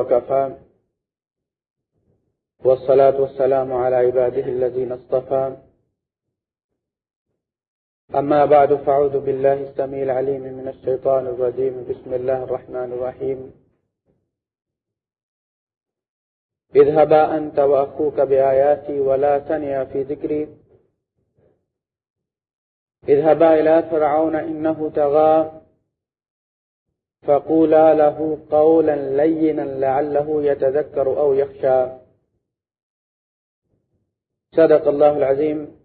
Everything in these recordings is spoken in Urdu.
وكفى. والصلاة والسلام على عباده الذين اصطفى. أما بعد فعوذ بالله السميع العليم من الشيطان الرجيم. بسم الله الرحمن الرحيم. اذهبا أنت وأخوك بآياتي ولا تنيا في ذكري. اذهبا إلى فرعون إنه تغى. فقولا له قولا لينا لعله يتذكر أو يخشى. صدق الله العظيم.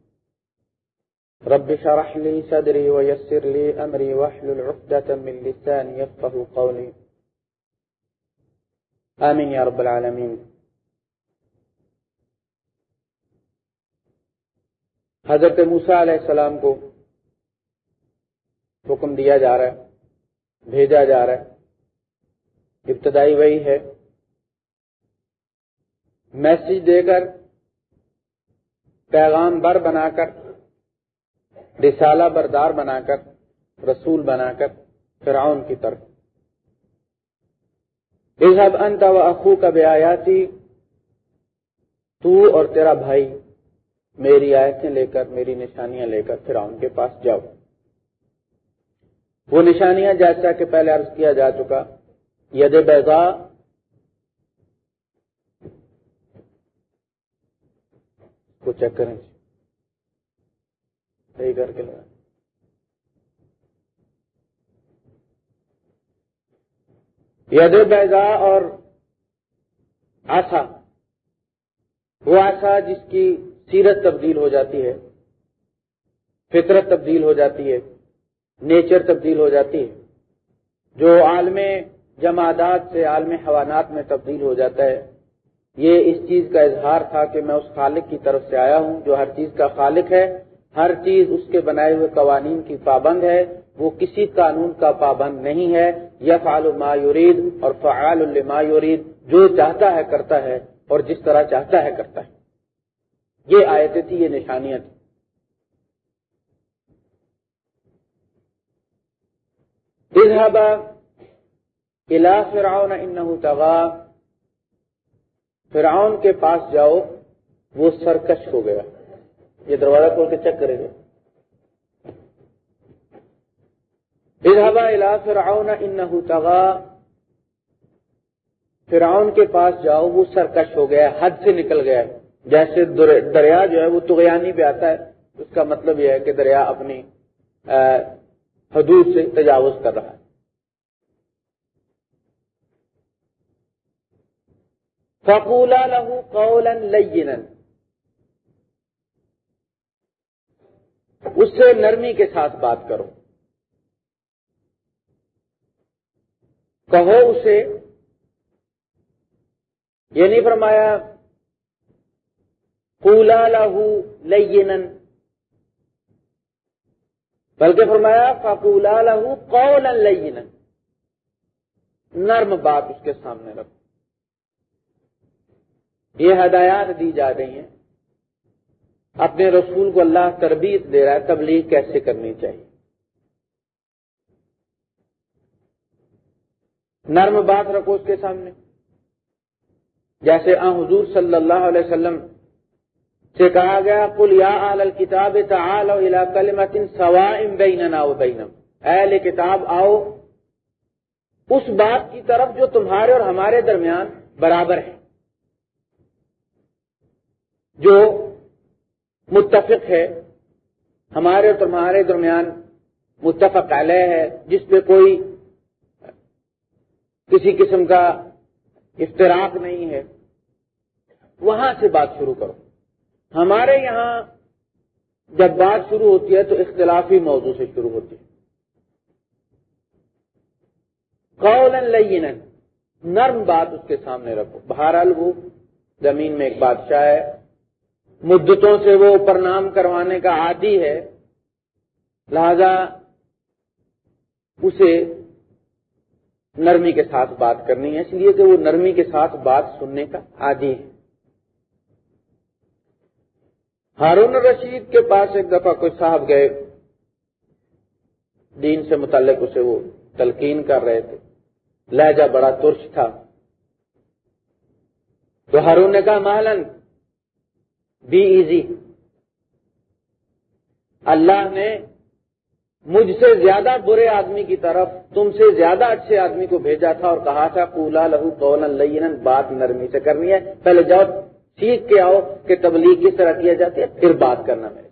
رب شرح لي صدري ويسر لي أمري واحلل عقدة من لساني يفقه قولي. آمين يا رب العالمين. حضرت موسیٰ علیہ السلام کو حکم دیا جا رہا ہے بھیجا جا رہا ہے۔ ابتدائی وہی ہے۔ میسج دے کر، پیغام بر بنا کر، رسالہ بردار بنا کر، رسول بنا کر، فرعون کی طرف۔ اذهب انت و اخو کا بیاتی تو اور تیرا بھائی، میری آیتیں لے کر، میری نشانیاں لے کر فرعون کے پاس جاؤ۔ وہ نشانیاں جیسا کہ پہلے عرض کیا جا چکا۔ ید بیضا۔ کو چیک کریں جی۔ صحیح کر کے لگا ید بیضا اور آسا۔ وہ آسا جس کی سیرت تبدیل ہو جاتی ہے، فطرت تبدیل ہو جاتی ہے۔ نیچر تبدیل ہو جاتی ہے جو عالم جمادات سے عالم حوانات میں تبدیل ہو جاتا ہے۔ یہ اس چیز کا اظہار تھا کہ میں اس خالق کی طرف سے آیا ہوں جو ہر چیز کا خالق ہے۔ ہر چیز اس کے بنائے ہوئے قوانین کی پابند ہے۔ وہ کسی قانون کا پابند نہیں ہے۔ یا فعال ما یورید اور فعال الما یورید جو چاہتا ہے کرتا ہے اور جس طرح چاہتا ہے کرتا ہے۔ یہ آیتیں تھی یہ نشانیاں تھیں۔ الى فرعون انه طغى. فرعون کے پاس جاؤ، وہ سرکش ہو گیا۔ یہ دروازہ کھول کے چیک کرے گا اذهب الى فرعون انه طغى. فرعون کے پاس جاؤ، وہ سرکش ہو گیا، حد سے نکل گیا۔ جیسے دریا جو ہے، وہ تغیانی پہ آتا ہے۔ اس کا مطلب یہ ہے کہ دریا اپنی حدود سے تجاوز کر رہا ہے۔ فقولا لہو قولا لینا اس سے نرمی کے ساتھ بات کرو۔ کہو اسے یہ نہیں فرمایا کولا لہو لینن بلکہ فرمایا فکولا لہو قولا لینن نرم بات اس کے سامنے رکھو۔ یہ ہدایات دی جا رہی ہیں۔ اپنے رسول کو اللہ تربیت دے رہا ہے، تبلیغ کیسے کرنی چاہیے؟ نرم بات رکھو اس کے سامنے۔ جیسے آ حضور صلی اللہ علیہ وسلم سے کہا گیا کل یا اہل کتاب بیننا و بینم اہل کتاب آؤ، اس بات کی طرف جو تمہارے اور ہمارے درمیان برابر ہے، جو متفق ہے، ہمارے اور تمہارے درمیان متفق علیہ ہے، جس پہ کوئی کسی قسم کا افطراک نہیں ہے۔ وہاں سے بات شروع کرو۔ ہمارے یہاں جب بات شروع ہوتی ہے تو اختلافی موضوع سے شروع ہوتی ہے۔ قول لین نرم بات اس کے سامنے رکھو۔ بہرحال وہ زمین میں ایک بادشاہ ہے۔ مدتوں سے وہ پرنام کروانے کا عادی ہے۔ لہذا اسے نرمی کے ساتھ بات کرنی ہے۔ اس لیے کہ وہ نرمی کے ساتھ بات سننے کا عادی ہے۔ ہارون رشید کے پاس ایک دفعہ کوئی صاحب گئے۔ دین سے متعلق اسے وہ تلقین کر رہے تھے۔ لہجہ بڑا ترش تھا۔ تو ہارون نے کہا محلن بی ایزی اللہ نے مجھ سے زیادہ برے آدمی کی طرف تم سے زیادہ اچھے آدمی کو بھیجا تھا اور کہا تھا کولا لہو قول لین بات نرمی سے کرنی ہے۔ پہلے جاؤ۔ سیکھ کے آؤ کہ تبلیغ کس طرح کیا جاتی ہے؟ پھر بات کرنا میرے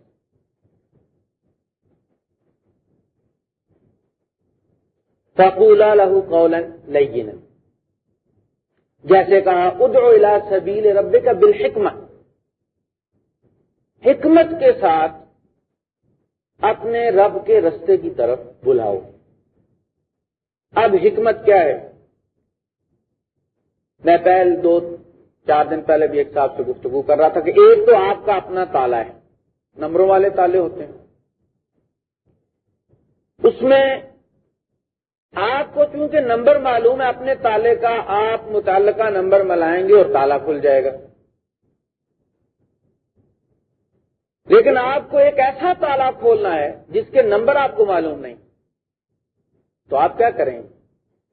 فقولا لہو قول لین جیسے کہا ادعو الى سبیل رب کا بالحکمت حکمت کے ساتھ اپنے رب کے رستے کی طرف بلاؤ۔ اب حکمت کیا ہے؟ میں پہل دو چار دن پہلے بھی ایک صاحب سے گفتگو کر رہا تھا کہ ایک تو آپ کا اپنا تالا ہے۔ نمبروں والے تالے ہوتے ہیں۔ اس میں آپ کو چونکہ نمبر معلوم ہے، اپنے تالے کا آپ متعلقہ نمبر ملائیں گے اور تالا کھل جائے گا۔ لیکن آپ کو ایک ایسا تالا کھولنا ہے جس کے نمبر آپ کو معلوم نہیں۔ تو آپ کیا کریں؟ گے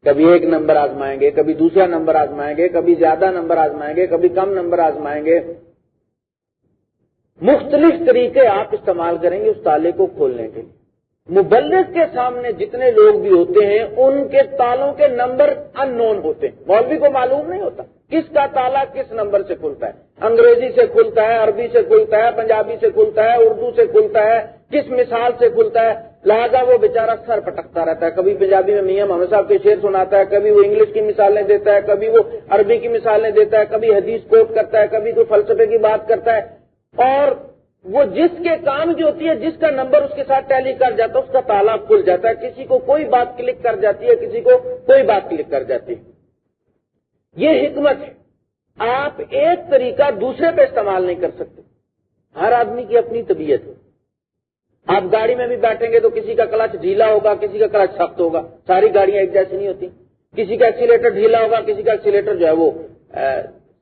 کبھی ایک نمبر آزمائیں گے، کبھی دوسرا نمبر آزمائیں گے، کبھی زیادہ نمبر آزمائیں گے، کبھی کم نمبر آزمائیں گے۔ مختلف طریقے آپ استعمال کریں گے اس تالے کو کھولنے کے لیے۔ مبلغ کے سامنے جتنے لوگ بھی ہوتے ہیں، ان کے تالوں کے نمبر ان نون ہوتے ہیں۔ مولوی کو معلوم نہیں ہوتا کس کا تالا کس نمبر سے کھلتا ہے۔ انگریزی سے کھلتا ہے، عربی سے کھلتا ہے، پنجابی سے کھلتا ہے، اردو سے کھلتا ہے، کس مثال سے کھلتا ہے۔ لہذا وہ بےچارا سر پٹکتا رہتا ہے۔ کبھی پنجابی میں میاں محمد صاحب کے شعر سناتا ہے، کبھی وہ انگلش کی مثالیں دیتا ہے، کبھی وہ عربی کی مثالیں دیتا ہے، کبھی حدیث کوٹ کرتا ہے، کبھی کوئی فلسفے کی بات کرتا ہے۔ اور وہ جس کے کام کی ہوتی ہے، جس کا نمبر اس کے ساتھ ٹیلی کر جاتا ہے، اس کا تالا کھل جاتا ہے۔ کسی کو کوئی بات کلک کر جاتی ہے، کسی کو کوئی بات کلک کر جاتی ہے۔ یہ حکمت ہے۔ آپ ایک طریقہ دوسرے پہ استعمال نہیں کر سکتے۔ ہر آدمی کی اپنی طبیعت ہے۔ آپ گاڑی میں بھی بیٹھیں گے تو کسی کا کلچ ڈھیلا ہوگا، کسی کا کلچ سخت ہوگا۔ ساری گاڑیاں ایک جیسی نہیں ہوتی۔ کسی کا ایکسیلیٹر ڈھیلا ہوگا، کسی کا ایکسیلیٹر جو ہے وہ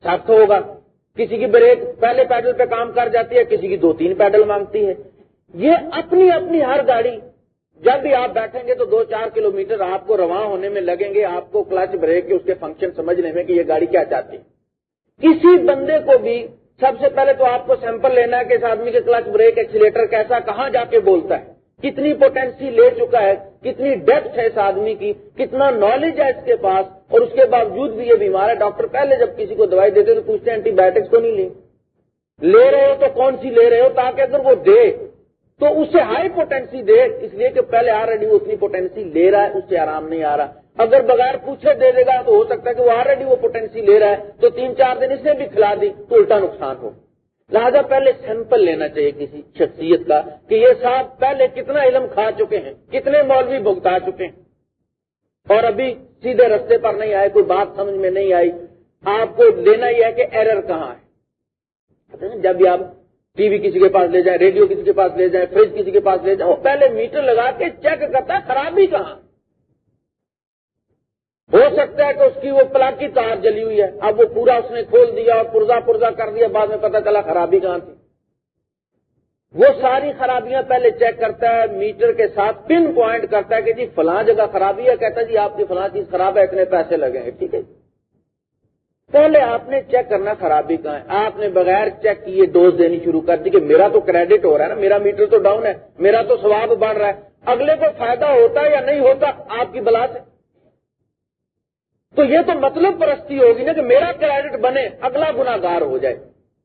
سخت ہوگا۔ کسی کی بریک پہلے پیڈل پہ کام کر جاتی ہے، کسی کی دو تین پیڈل مانگتی ہے۔ یہ اپنی اپنی ہر گاڑی، جب بھی آپ بیٹھیں گے تو دو چار کلو میٹر آپ کو رواں ہونے میں لگیں گے، آپ کو کلچ بریک کے اس کے فنکشن سمجھنے میں کہ یہ گاڑی کیا چاہتی ہے۔ کسی بندے کو بھی سب سے پہلے تو آپ کو سیمپل لینا ہے کہ اس آدمی کے کلچ بریک ایکسیلیٹر کیسا کہاں جا کے بولتا ہے، کتنی پوٹینسی لے چکا ہے کتنی ڈیپتھ ہے اس آدمی کی، کتنا نالج ہے اس کے پاس، اور اس کے باوجود بھی یہ بیمار ہے۔ ڈاکٹر پہلے جب کسی کو دوائی دیتے تو پوچھتے اینٹی بایوٹکس کو نہیں لے لے رہے ہو تو کون سی لے رہے ہو؟ تاکہ اگر وہ دے، تو اسے ہائی پوٹینسی دے۔ اس لیے کہ پہلے آلریڈی وہ اتنی پوٹینسی لے رہا ہے، اس سے آرام نہیں آ رہا۔ اگر بغیر پوچھے دے دے گا تو ہو سکتا ہے کہ وہ آلریڈی وہ پوٹینسی لے رہا ہے۔ تو تین چار دن اس نے بھی کھلا دی تو الٹا نقصان ہو۔ لہذا پہلے سیمپل لینا چاہیے کسی شخصیت کا کہ یہ صاحب پہلے کتنا علم کھا چکے ہیں، کتنے مولوی بھگتا چکے ہیں۔ اور ابھی سیدھے رستے پر نہیں آئے، کوئی بات سمجھ میں نہیں آئی۔ آپ کو لینا ہی ہے کہ ایرر کہاں ہے؟ جب بھی آپ ٹی وی کسی کے پاس لے جائیں، ریڈیو کسی کے پاس لے جائیں فریج کسی کے پاس لے جائیں، وہ پہلے میٹر لگا کے چیک کرتا ہے، خرابی کہاں ہو سکتا ہے کہ اس کی وہ پلاک کی تار جلی ہوئی ہے۔ اب وہ پورا اس نے کھول دیا اور پرزا پرزا کر دیا، بعد میں پتا چلا خرابی کہاں تھی۔ وہ ساری خرابیاں پہلے چیک کرتا ہے میٹر کے ساتھ پن پوائنٹ کرتا ہے کہ جی فلاں جگہ خرابی ہے، کہتا ہے جی آپ کی فلاں چیز خراب ہے، اتنے پیسے لگیں گے ٹھیک ہے جی۔ پہلے آپ نے چیک کرنا خرابی کہاں ہے۔ آپ نے بغیر چیک کیے ڈوز دینی شروع کر دی کہ میرا تو کریڈٹ ہو رہا ہے نا، میرا میٹر تو ڈاؤن ہے، میرا تو سواب بڑھ رہا ہے۔ اگلے کو فائدہ ہوتا ہے یا نہیں ہوتا، آپ کی بلا سے۔ تو یہ تو مطلب پرستی ہوگی نا کہ میرا کریڈٹ بنے، اگلا گناگار ہو جائے۔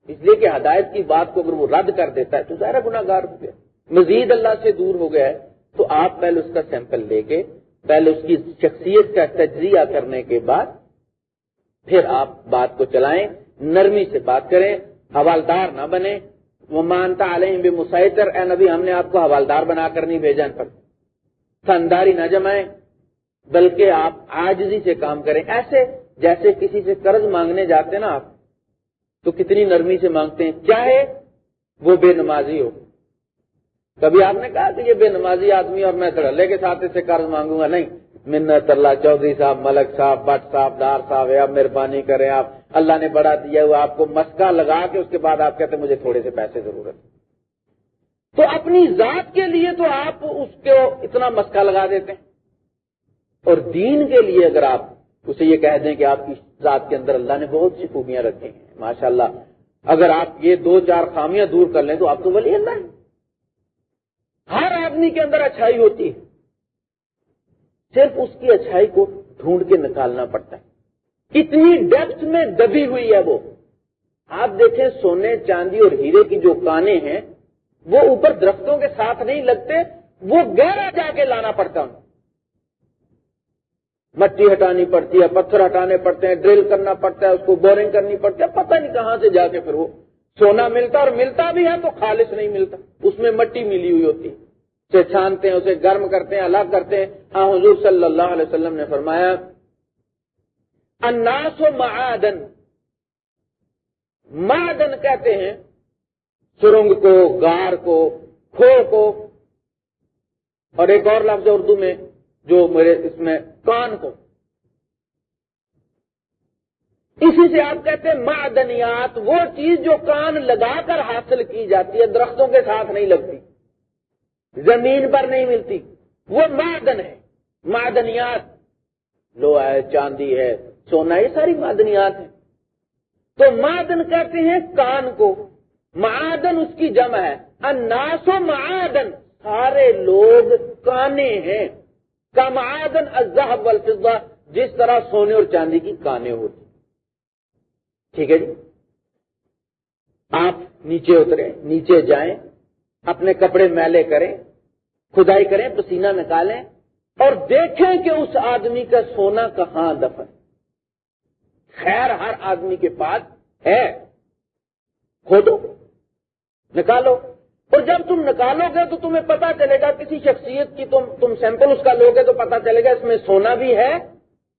اس لیے کہ ہدایت کی بات کو اگر وہ رد کر دیتا ہے، تو ظاہر گناگار ہو گیا۔ مزید اللہ سے دور ہو گیا ہے، تو آپ پہلے اس کا سیمپل لے کے، پہلے اس کی شخصیت کا تجزیہ کرنے کے بعد پھر آپ بات کو چلائیں، نرمی سے بات کریں، حوالدار نہ بنے وہ مانتا علیہ بے مسائطر اے نبی، ہم نے آپ کو حوالدار بنا کر نہیں بھیجا۔ پر سنداری نہ جمائیں۔ بلکہ آپ آجزی سے کام کریں۔ ایسے جیسے کسی سے قرض مانگنے جاتے نا آپ، تو کتنی نرمی سے مانگتے ہیں، چاہے وہ بے نمازی ہو۔ کبھی آپ نے کہا کہ یہ بے نمازی آدمی اور میں دھڑلے کے ساتھ اسے قرض مانگوں گا؟ نہیں۔ منت اللہ چودھری صاحب، ملک صاحب، بٹ صاحب، دار صاحب آپ مہربانی کریں آپ۔ اللہ نے بڑا دیا وہ آپ کو مسکا لگا کے، اس کے بعد آپ کہتے مجھے تھوڑے سے پیسے ضرورت تو اپنی ذات کے لیے تو آپ اس کو اتنا مسکا لگا دیتے ہیں۔ اور دین کے لیے اگر آپ اسے یہ کہہ دیں کہ آپ کی ذات کے اندر اللہ نے بہت سی خوبیاں رکھی ہیں ماشاء اللہ اگر آپ یہ دو چار خامیاں دور کر لیں تو آپ تو ولی اللہ ہیں۔ ہر آدمی کے اندر اچھائی ہوتی ہے۔ صرف اس کی اچھائی کو ڈھونڈ کے نکالنا پڑتا ہے۔ اتنی ڈیپتھ میں دبی ہوئی ہے وہ۔ آپ دیکھیں سونے، چاندی اور ہیرے کی جو کانے ہیں، وہ اوپر درختوں کے ساتھ نہیں لگتے، وہ گہرا جا کے لانا پڑتا ہوں مٹی ہٹانی پڑتی ہے، پتھر ہٹانے پڑتے ہیں، ڈرل کرنا پڑتا ہے، اس کو بورنگ کرنی پڑتی ہے، پتہ نہیں کہاں سے جا کے پھر وہ سونا ملتا اور ملتا بھی ہے تو خالص نہیں ملتا۔ اس میں مٹی ملی ہوئی ہوتی ہے۔ اسے چھانتے ہیں، اسے گرم کرتے ہیں، الگ کرتے ہیں۔ ہاں حضور صلی اللہ علیہ وسلم نے فرمایا اناس و معدن معدن کہتے ہیں، سرنگ کو، گار کو، کھو کو۔ اور ایک اور لفظ اردو میں جو میرے اس میں کان کو۔ اسی سے آپ کہتے ہیں معدنیات، وہ چیز جو کان لگا کر حاصل کی جاتی ہے، درختوں کے ساتھ نہیں لگتی، زمین پر نہیں ملتی، وہ معدن ہے۔ معدنیات لوہا ہے چاندی ہے، سونا، یہ ساری معدنیات ہیں۔ تو معدن کہتے ہیں کان کو۔ معدن اس کی جمع ہے۔ اناس و معدن سارے لوگ کانے ہیں۔ کا معدن الذهب والفضہ جس طرح سونے اور چاندی کی کانے ہوتی ٹھیک ہے جی؟ آپ نیچے اتریں، نیچے جائیں، اپنے کپڑے میلے کریں، کھدائی کریں، پسینہ نکالیں، اور دیکھیں کہ اس آدمی کا سونا کہاں دفن خیر، ہر آدمی کے پاس ہے۔ کھودو، نکالو۔ اور جب تم نکالو گے تو تمہیں پتا چلے گا کسی شخصیت کی تم تم سیمپل اس کا لوگے تو پتا چلے گا اس میں سونا بھی ہے،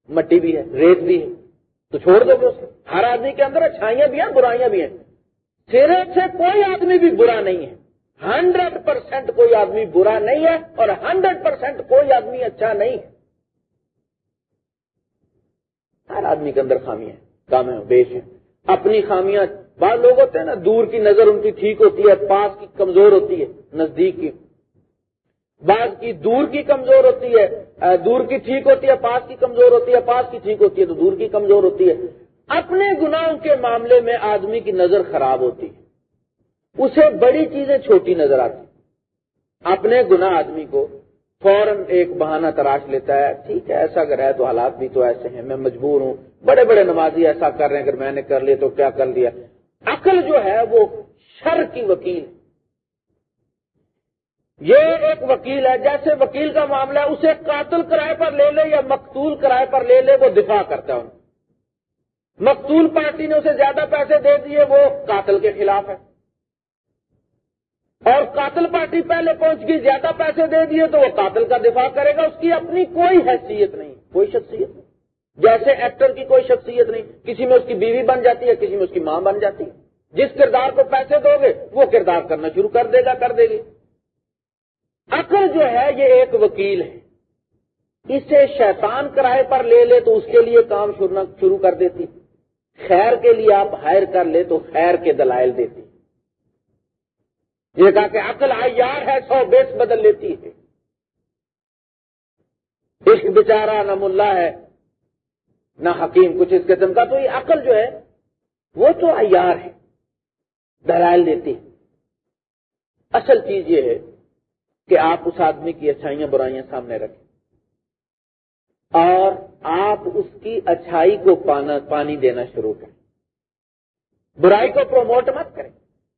مٹی بھی ہے، ریت بھی ہے۔ تو چھوڑ دو گے اسے ہر آدمی کے اندر اچھائیاں بھی ہیں، برائیاں بھی ہیں۔ سیرے سے کوئی آدمی بھی برا نہیں ہے۔ ہنڈریڈ پرسینٹ کوئی آدمی برا نہیں ہے اور ہنڈریڈ پرسینٹ کوئی آدمی اچھا نہیں ہے۔ ہر آدمی کے اندر خامیاں کام ہے بیش ہیں۔ اپنی خامیاں بعض لوگ ہوتے ہیں نا، دور کی نظر ان کی ٹھیک ہوتی ہے، پاس کی کمزور ہوتی ہے، نزدیک کی۔ بعض کی دور کی کمزور ہوتی ہے دور کی ٹھیک ہوتی ہے، پاس کی کمزور ہوتی ہے، پاس کی ٹھیک ہوتی ہے، تو دور کی کمزور ہوتی ہے۔ اپنے گناہوں کے معاملے میں آدمی کی نظر خراب ہوتی ہے۔ اسے بڑی چیزیں چھوٹی نظر آتی اپنے گناہ آدمی کو فوراً ایک بہانہ تراش لیتا ہے، ٹھیک ہے، ایسا اگر ہے تو حالات بھی تو ایسے ہیں، میں مجبور ہوں، بڑے بڑے نمازی ایسا کر رہے ہیں، اگر میں نے کر لیا تو کیا کر لیا۔ عقل جو ہے وہ شر کی وکیل۔ یہ ایک وکیل ہے، جیسے وکیل کا معاملہ ہے، اسے قاتل کرائے پر لے لے یا مقتول کرائے پر لے لے، وہ دفاع کرتا ہے۔ مقتول پارٹی نے اسے زیادہ پیسے دے دیے، وہ قاتل کے خلاف ہے۔ اور قاتل پارٹی پہلے پہنچ گئی، زیادہ پیسے دے دیے تو وہ قاتل کا دفاع کرے گا، اس کی اپنی کوئی حیثیت نہیں، کوئی شخصیت نہیں۔ جیسے ایکٹر کی کوئی شخصیت نہیں، کسی میں اس کی بیوی بن جاتی ہے، کسی میں اس کی ماں بن جاتی ہے۔ جس کردار کو پیسے دو گے، وہ کردار کرنا شروع کر دے گا، کر دے گی۔ عقل جو ہے، یہ ایک وکیل ہے۔ اسے شیطان کرائے پر لے لے تو اس کے لیے کام شروع کر دیتی۔ خیر کے لیے آپ ہائر کر لے تو خیر کے دلائل دیتی۔ یہ کہا کہ عقل آیار ہے، سو بیس بدل لیتی ہے۔ عشق بچارا نہ ملا ہے۔ نہ حکیم کچھ اس قسم کا، تو یہ عقل جو ہے، وہ تو ایار ہے، دلائل دیتی ہے۔ اصل چیز یہ ہے کہ آپ اس آدمی کی اچھائیاں برائیاں سامنے رکھیں۔ اور آپ اس کی اچھائی کو پانی دینا شروع کریں۔ برائی کو پروموٹ مت کریں۔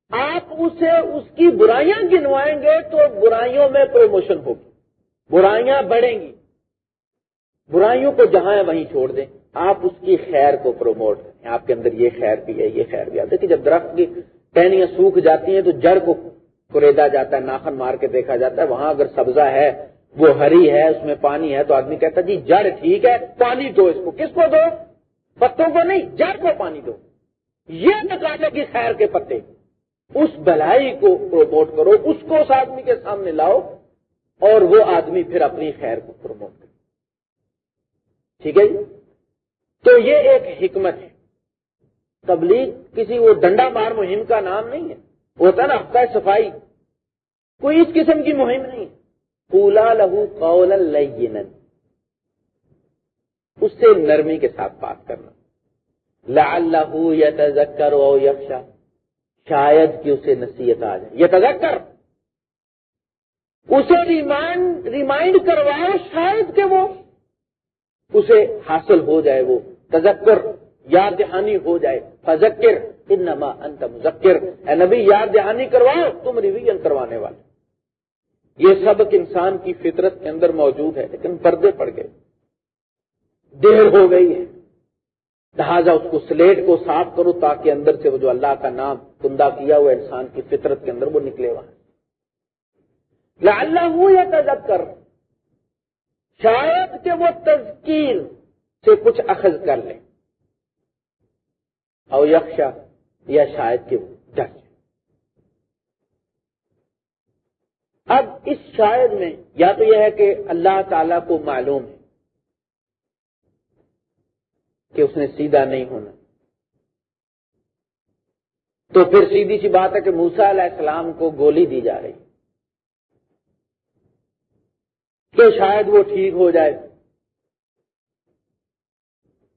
آپ اسے اس کی برائیاں گنوائیں گے تو برائیوں میں پروموشن ہوگی۔ برائیاں بڑھیں گی۔ برائیوں کو جہاں ہے وہیں چھوڑ دیں۔ آپ اس کی خیر کو پروموٹ کریں۔ آپ کے اندر یہ خیر بھی ہے، یہ خیر بھی آتا ہے۔ کہ جب درخت کی ٹہنیاں سوکھ جاتی ہیں تو جڑ کو کریدا جاتا ہے، ناخن مار کے دیکھا جاتا ہے۔ وہاں اگر سبزہ ہے، وہ ہری ہے، اس میں پانی ہے، تو آدمی کہتا ہے جی جڑ ٹھیک ہے، پانی دو اس کو۔ کس کو دو؟ پتوں کو نہیں، جڑ کو پانی دو۔ یہ نکالے کی خیر کے پتے۔ اس بلائی کو پروموٹ کرو، اس کو اس آدمی کے سامنے لاؤ اور وہ آدمی پھر اپنی خیر کو پروموٹ کرے۔ ٹھیک ہے جی؟ تو یہ ایک حکمت ہے۔ تبلیغ کسی وہ ڈنڈا مار مہم کا نام نہیں ہے۔ ہوتا ہے نا، ہفتہ صفائی۔ کوئی اس قسم کی مہم نہیں ہے۔ پولا لہو قول اس سے نرمی کے ساتھ بات کرنا۔ لعلہ یتذکر او یخشا۔ شاید کہ اسے نصیحت آ جائے۔ یتذکر۔ اسے ریمائنڈ ریمائنڈ کرواؤ شاید کہ وہ اسے حاصل ہو جائے وہ۔ تذکر، یاد دہانی ہو جائے۔ فذکر، انما انت مذکر۔ اے نبی، یاد دہانی کرواؤ، تم ریویژن کروانے والے۔ یہ سبق انسان کی فطرت کے اندر موجود ہے، لیکن پردے پڑ گئے۔ دیر ہو گئی ہے۔ لہٰذا اس کو سلیٹ کو صاف کرو تاکہ اندر سے وہ جو اللہ کا نام کندہ کیا ہوا انسان کی فطرت کے اندر وہ نکلے وہاں۔ اللہ ہوں یا تجب کر شاید کہ وہ تذکیر سے کچھ اخذ کر لے اور یکشا یا شاید کہ وہ ڈر اب اس شاید میں یا تو یہ ہے کہ اللہ تعالی کو معلوم ہے کہ اس نے سیدھا نہیں ہونا۔ تو پھر سیدھی سی بات ہے کہ موسا علیہ السلام کو گولی دی جا رہی۔ کہ شاید وہ ٹھیک ہو جائے۔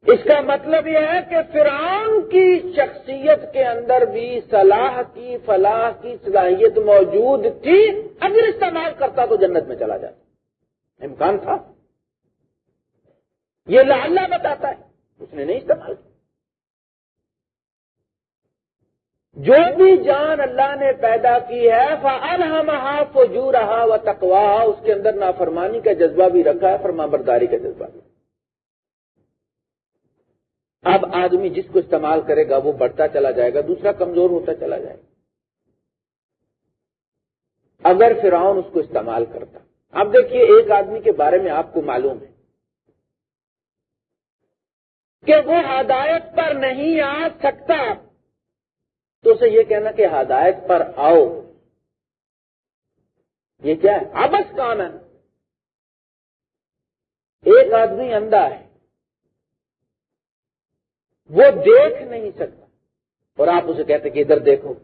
اس کا مطلب یہ ہے کہ فرعون کی شخصیت کے اندر بھی صلاح کی، فلاح کی صلاحیت موجود تھی۔ اگر استعمال کرتا تو جنت میں چلا جاتا۔ امکان تھا۔ یہ لاللہ بتاتا ہے۔ اس نے نہیں استعمال کیا۔ جو بھی جان اللہ نے پیدا کی ہے، فَأَلْهَمَهَا فُجُورَهَا وَتَقْوَاهَا۔ اس کے اندر نافرمانی کا جذبہ بھی رکھا ہے فرما برداری کا جذبہ بھی۔ اب آدمی جس کو استعمال کرے گا وہ بڑھتا چلا جائے گا، دوسرا کمزور ہوتا چلا جائے گا۔ اگر فرعون اس کو استعمال کرتا۔ اب دیکھیے، ایک آدمی کے بارے میں آپ کو معلوم ہے کہ وہ ہدایت پر نہیں آ سکتا۔ تو اسے یہ کہنا کہ ہدایت پر آؤ۔ یہ کیا ہے؟ آبس کام ہے ایک آدمی اندھا ہے۔ وہ دیکھ نہیں سکتا۔ اور آپ اسے کہتے کہ ادھر دیکھو۔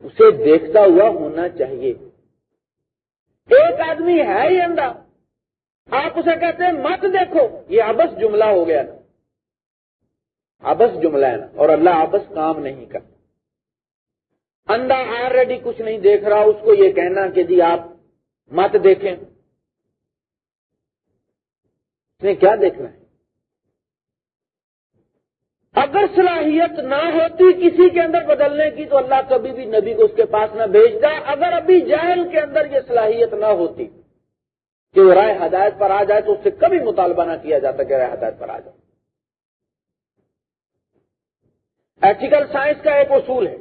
اسے دیکھتا ہوا ہونا چاہیے۔ ایک آدمی ہے ہی اندھا۔ آپ اسے کہتے ہیں مت دیکھو۔ یہ آبس جملہ ہو گیا نا۔ آبس جملہ ہے نا۔ اور اللہ آبس کام نہیں کرتا۔ اندھا آلریڈی کچھ نہیں دیکھ رہا، اس کو یہ کہنا کہ جی آپ مت دیکھیں۔ نے کیا دیکھنا ہے؟ اگر صلاحیت نہ ہوتی کسی کے اندر بدلنے کی تو اللہ کبھی بھی نبی کو اس کے پاس نہ بھیجتا۔ اگر ابھی جہل کے اندر یہ صلاحیت نہ ہوتی کہ وہ رائے ہدایت پر آ جائے تو اس سے کبھی مطالبہ نہ کیا جاتا کہ رائے ہدایت پر آ جائے۔ ایتھیکل سائنس کا ایک اصول ہے۔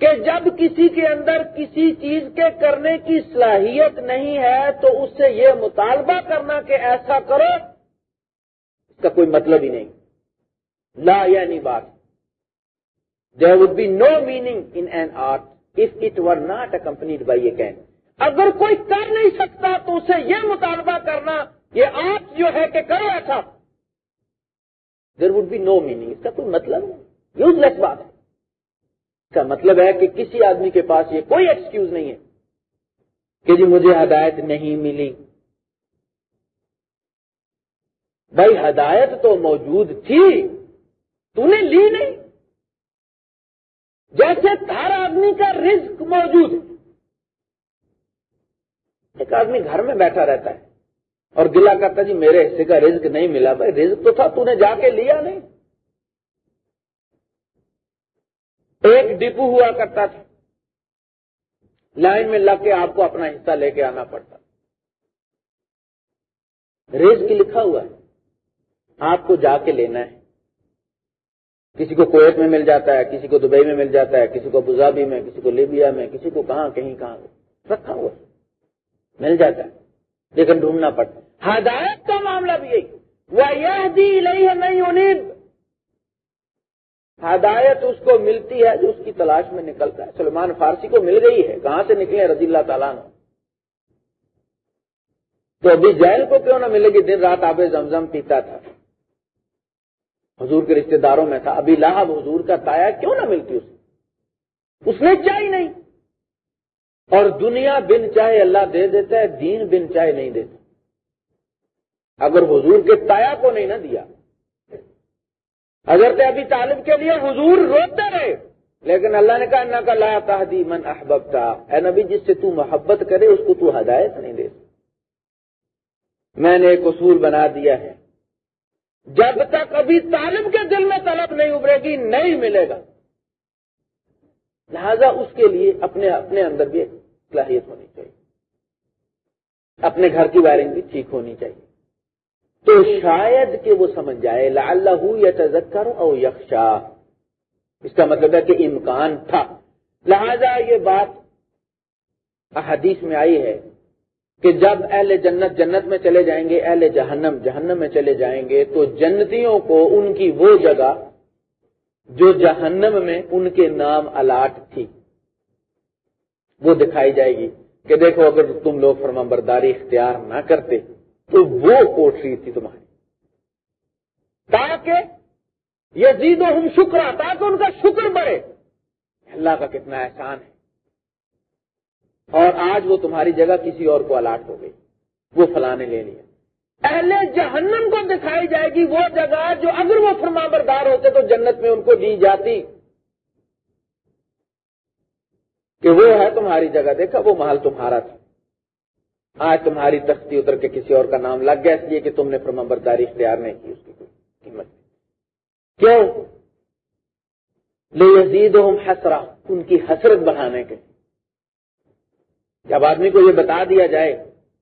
کہ جب کسی کے اندر کسی چیز کے کرنے کی صلاحیت نہیں ہے تو اس سے یہ مطالبہ کرنا کہ ایسا کرو، اس کا کوئی مطلب ہی نہیں۔ لا یعنی بات۔ There would be no meaning in an art if it were not accompanied by a can اگر کوئی کر نہیں سکتا تو اسے یہ مطالبہ کرنا، یہ آرٹ جو ہے کہ کرو ایسا۔ There would be no meaning اس کا کوئی مطلب یوز لیس بات۔ ہے کا مطلب ہے کہ کسی آدمی کے پاس یہ کوئی ایکسکیوز نہیں ہے کہ جی مجھے ہدایت نہیں ملی۔ بھائی ہدایت تو موجود تھی، تو نے لی نہیں۔ جیسے ہر آدمی کا رزق موجود ہے۔ ایک آدمی گھر میں بیٹھا رہتا ہے اور گلا کرتا جی میرے حصے کا رزق نہیں ملا، بھائی رزق تو تھا، تو نے جا کے لیا نہیں۔ ایک ڈپو ہوا کرتا تھا۔ لائن میں لگ کے آپ کو اپنا حصہ لے کے آنا پڑتا۔ ریز کی لکھا ہوا ہے۔ آپ کو جا کے لینا ہے۔ کسی کو کویت میں مل جاتا ہے، کسی کو دبئی میں مل جاتا ہے، کسی کو ابوظہبی میں، کسی کو لیبیا میں، کسی کو کہاں، کہیں کہاں۔ رکھا ہوا مل جاتا ہے۔ لیکن ڈھونڈنا پڑتا ہے۔ ہدایت کا معاملہ بھی یہی۔ وہ یہ دی ہے نہیں انہیں ہدایت اس کو ملتی ہے جو اس کی تلاش میں نکلتا ہے۔ سلمان فارسی کو مل گئی ہے، کہاں سے نکلے رضی اللہ تعالیٰ نے تو ابھی جیل کو کیوں نہ ملے گی دن رات آب زمزم پیتا تھا؟ حضور کے رشتہ داروں میں تھا۔ ابھی لاہب حضور کا تایا کیوں نہ ملتی اسے اس نے چاہی نہیں۔ اور دنیا بن چاہے اللہ دے دیتا ہے، دین بن چاہے نہیں دیتا۔ اگر حضور کے تایا کو نہیں نہ دیا حضرت ابھی طالب کے لیے حضور روتے رہے۔ لیکن اللہ نے کہا نہ کا لا تحدی من احباب اے نبی، جس سے تو محبت کرے، اس کو تو ہدایت نہیں دے۔ میں نے ایک اصول بنا دیا ہے۔ جب تک ابھی طالب کے دل میں طلب نہیں ابھرے گی، نہیں ملے گا۔ لہذا اس کے لیے اپنے اپنے اندر بھی صلاحیت ہونی چاہیے۔ اپنے گھر کی وائرنگ بھی ٹھیک ہونی چاہیے۔ تو شاید کہ وہ سمجھ جائے اللہ یا تذکر او یکشا اس کا مطلب ہے کہ امکان تھا۔ لہذا یہ بات احادیث میں آئی ہے کہ جب اہل جنت جنت میں چلے جائیں گے، اہل جہنم جہنم میں چلے جائیں گے، تو جنتیوں کو ان کی وہ جگہ جو جہنم میں ان کے نام الاٹ تھی، وہ دکھائی جائے گی کہ دیکھو اگر تم لوگ فرما برداری اختیار نہ کرتے تو وہ کوٹری تھی تمہاری۔ تاکہ یزید و ہم شکر تاکہ ان کا شکر بڑھے۔ اللہ کا کتنا احسان ہے۔ اور آج وہ تمہاری جگہ کسی اور کو الاٹ ہو گئی۔ وہ فلانے لے لیا۔ اہل جہنم کو دکھائی جائے گی وہ جگہ جو اگر وہ فرما بردار ہوتے تو جنت میں ان کو دی جاتی۔ کہ وہ ہے تمہاری جگہ، دیکھا وہ محل تمہارا تھا۔ آج تمہاری تختی اتر کے کسی اور کا نام لگ گیا، اس لیے کہ تم نے فرما برداری اختیار نہیں کی، اس کی کوئی قیمت کیوں؟ یزید حسرا ان کی حسرت بڑھانے کے۔ جب آدمی کو یہ بتا دیا جائے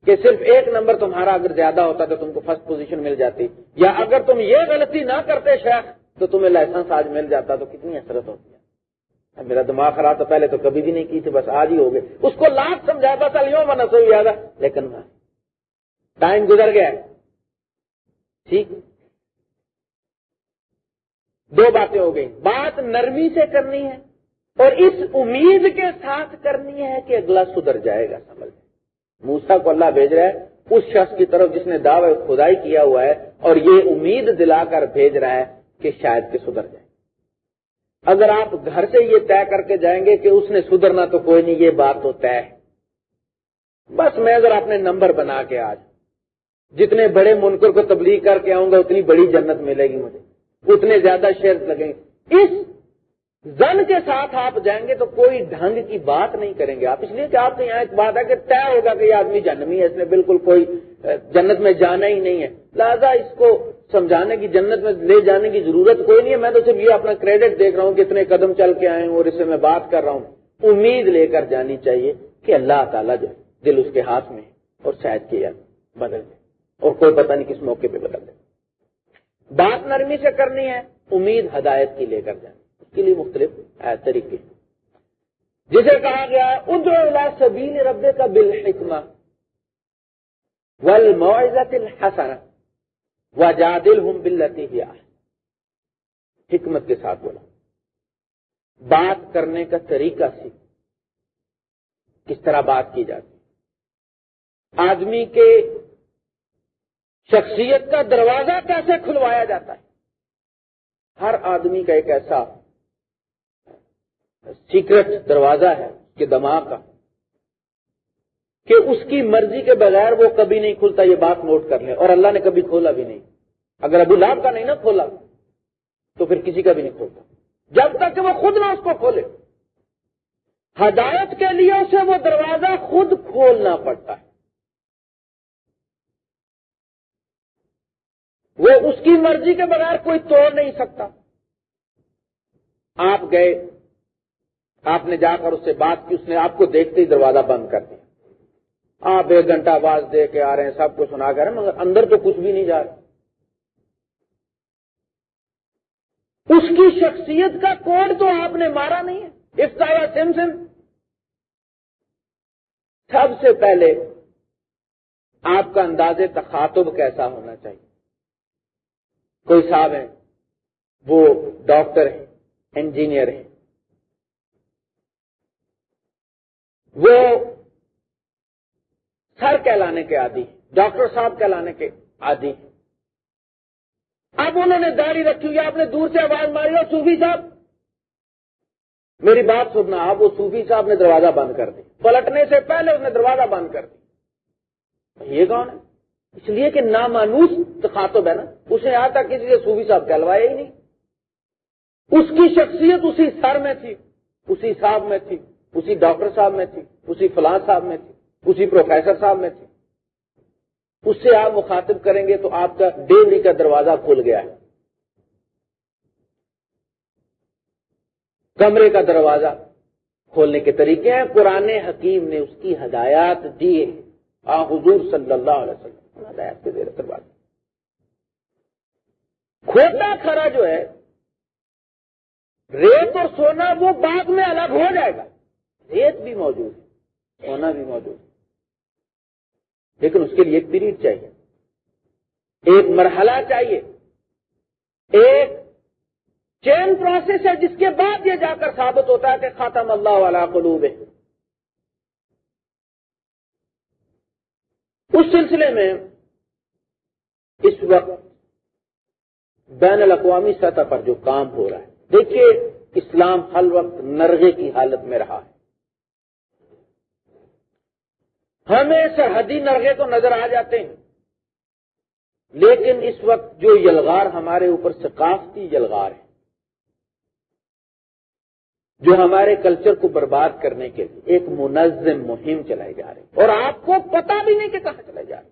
کہ صرف ایک نمبر تمہارا اگر زیادہ ہوتا تو تم کو فرسٹ پوزیشن مل جاتی، یا اگر تم یہ غلطی نہ کرتے شیخ تو تمہیں لائسنس آج مل جاتا، تو کتنی حسرت ہوتی ہے۔ میرا دماغ خراب تو پہلے تو کبھی بھی نہیں کی تھی، بس آج ہی ہو گئے۔ اس کو لاکھ سمجھایا تھا چل یوں بنا سو یاد لیکن ٹائم گزر گیا۔ ٹھیک۔ دو باتیں ہو گئی بات نرمی سے کرنی ہے اور اس امید کے ساتھ کرنی ہے کہ اگلا سدھر جائے گا۔ سمجھ۔ موسا کو اللہ بھیج رہا ہے۔ اس شخص کی طرف جس نے دعوی خدائی کیا ہوا ہے اور یہ امید دلا کر بھیج رہا ہے کہ شاید کہ سدھر جائے۔ اگر آپ گھر سے یہ طے کر کے جائیں گے کہ اس نے سدھرنا تو کوئی نہیں، یہ بات تو طے ہے۔ بس میں اگر اپنے نمبر بنا کے آج جتنے بڑے منکر کو تبلیغ کر کے آؤں گا، اتنی بڑی جنت ملے گی مجھے۔ اتنے زیادہ شیئر لگیں۔ گے اس زن کے ساتھ آپ جائیں گے تو کوئی ڈھنگ کی بات نہیں کریں گے۔ آپ اس لیے کہ آپ کے یہاں ایک بات ہے کہ طے ہوگا کہ یہ آدمی جنمی ہے، اس نے بالکل کوئی جنت میں جانا ہی نہیں ہے۔ لہذا اس کو سمجھانے کی جنت میں لے جانے کی ضرورت کوئی نہیں ہے۔ میں تو صرف یہ اپنا کریڈٹ دیکھ رہا ہوں کہ اتنے قدم چل کے آئے ہوں اور اس سے میں بات کر رہا ہوں۔ امید لے کر جانی چاہیے کہ اللہ تعالیٰ جو دل اس کے ہاتھ میں اور شاید کیا بدل دے۔ اور کوئی پتہ نہیں کس موقع پہ بدل دے۔ بات نرمی سے کرنی ہے، امید ہدایت کی لے کر جائیں اس کے لیے مختلف طریقے جسے کہا گیا ادر سبیل رب کا بل حکمہ ول معزت الحسن و جادل ہوں بلتی حکمت کے ساتھ بولا۔ بات کرنے کا طریقہ سیکھ۔ کس طرح بات کی جاتی۔ آدمی کے شخصیت کا دروازہ کیسے کھلوایا جاتا ہے؟ ہر آدمی کا ایک ایسا سیکرٹ دروازہ ہے کہ دماغ کا، کہ اس کی مرضی کے بغیر وہ کبھی نہیں کھلتا، یہ بات نوٹ کر لیں۔ اور اللہ نے کبھی کھولا بھی نہیں۔ اگر ابو لاب کا نہیں نا کھولا، تو پھر کسی کا بھی نہیں کھولتا۔ جب تک کہ وہ خود نہ اس کو کھولے۔ ہدایت کے لیے اسے وہ دروازہ خود کھولنا پڑتا ہے۔ وہ اس کی مرضی کے بغیر کوئی توڑ نہیں سکتا۔ آپ گئے، آپ نے جا کر اس سے بات کی، اس نے آپ کو دیکھتے ہی دروازہ بند کر دیا۔ آپ ایک گھنٹہ آواز دے کے آ رہے ہیں، سب کو سنا کر، مگر اندر تو کچھ بھی نہیں جا رہا۔ اس کی شخصیت کا کوڈ تو آپ نے مارا نہیں ہے۔ افطایا سم سم سب سے پہلے آپ کا انداز تخاتب کیسا ہونا چاہیے؟ کوئی صاحب ہیں، وہ ڈاکٹر ہیں، انجینئر ہیں۔ وہ سر کہلانے کے عادی ڈاکٹر صاحب کہلانے کے عادی اب انہوں نے داڑھی رکھی ہوئی آپ نے دور سے آواز ماری اور صوفی صاحب۔ میری بات سننا آپ وہ صوفی صاحب نے دروازہ بند کر دی پلٹنے سے پہلے اس نے دروازہ بند کر دی یہ کون ہے؟ اس لیے کہ نامانوس خاطب ہے نا اسے یہاں تک کسی سے صوفی صاحب کہلوایا ہی نہیں۔ اس کی شخصیت اسی سر میں تھی، اسی صاحب میں تھی، اسی ڈاکٹر صاحب میں تھی، اسی فلاں صاحب میں تھی، اسی پروفیسر صاحب میں تھی۔ اس سے آپ مخاطب کریں گے تو آپ کا ڈیلی کا دروازہ کھل گیا ہے۔ کمرے کا دروازہ کھولنے کے طریقے ہیں۔ قرآن حکیم نے اس کی ہدایات دیے آ حضور صلی اللہ علیہ وسلم، ہدایات کے دیر دروازہ کھوٹا کھڑا جو ہے، ریت اور سونا وہ بعد میں الگ ہو جائے گا۔ ریت بھی موجود ہے، سونا بھی موجود ہے۔ لیکن اس کے لیے ایک پیریڈ چاہیے۔ ایک مرحلہ چاہیے۔ ایک چین پروسیس ہے جس کے بعد یہ جا کر ثابت ہوتا ہے کہ خاتم اللہ والا قلوب ہے اس سلسلے میں اس وقت بین الاقوامی سطح پر جو کام ہو رہا ہے، دیکھیے اسلام ہر وقت نرغے کی حالت میں رہا ہے۔ ہمیں سرحدی نرغے تو نظر آ جاتے ہیں۔ لیکن اس وقت جو یلغار ہمارے اوپر ثقافتی یلغار ہے جو ہمارے کلچر کو برباد کرنے کے لیے ایک منظم مہم چلائی جا رہی اور آپ کو پتا بھی نہیں کہ کہاں چلائی جا رہی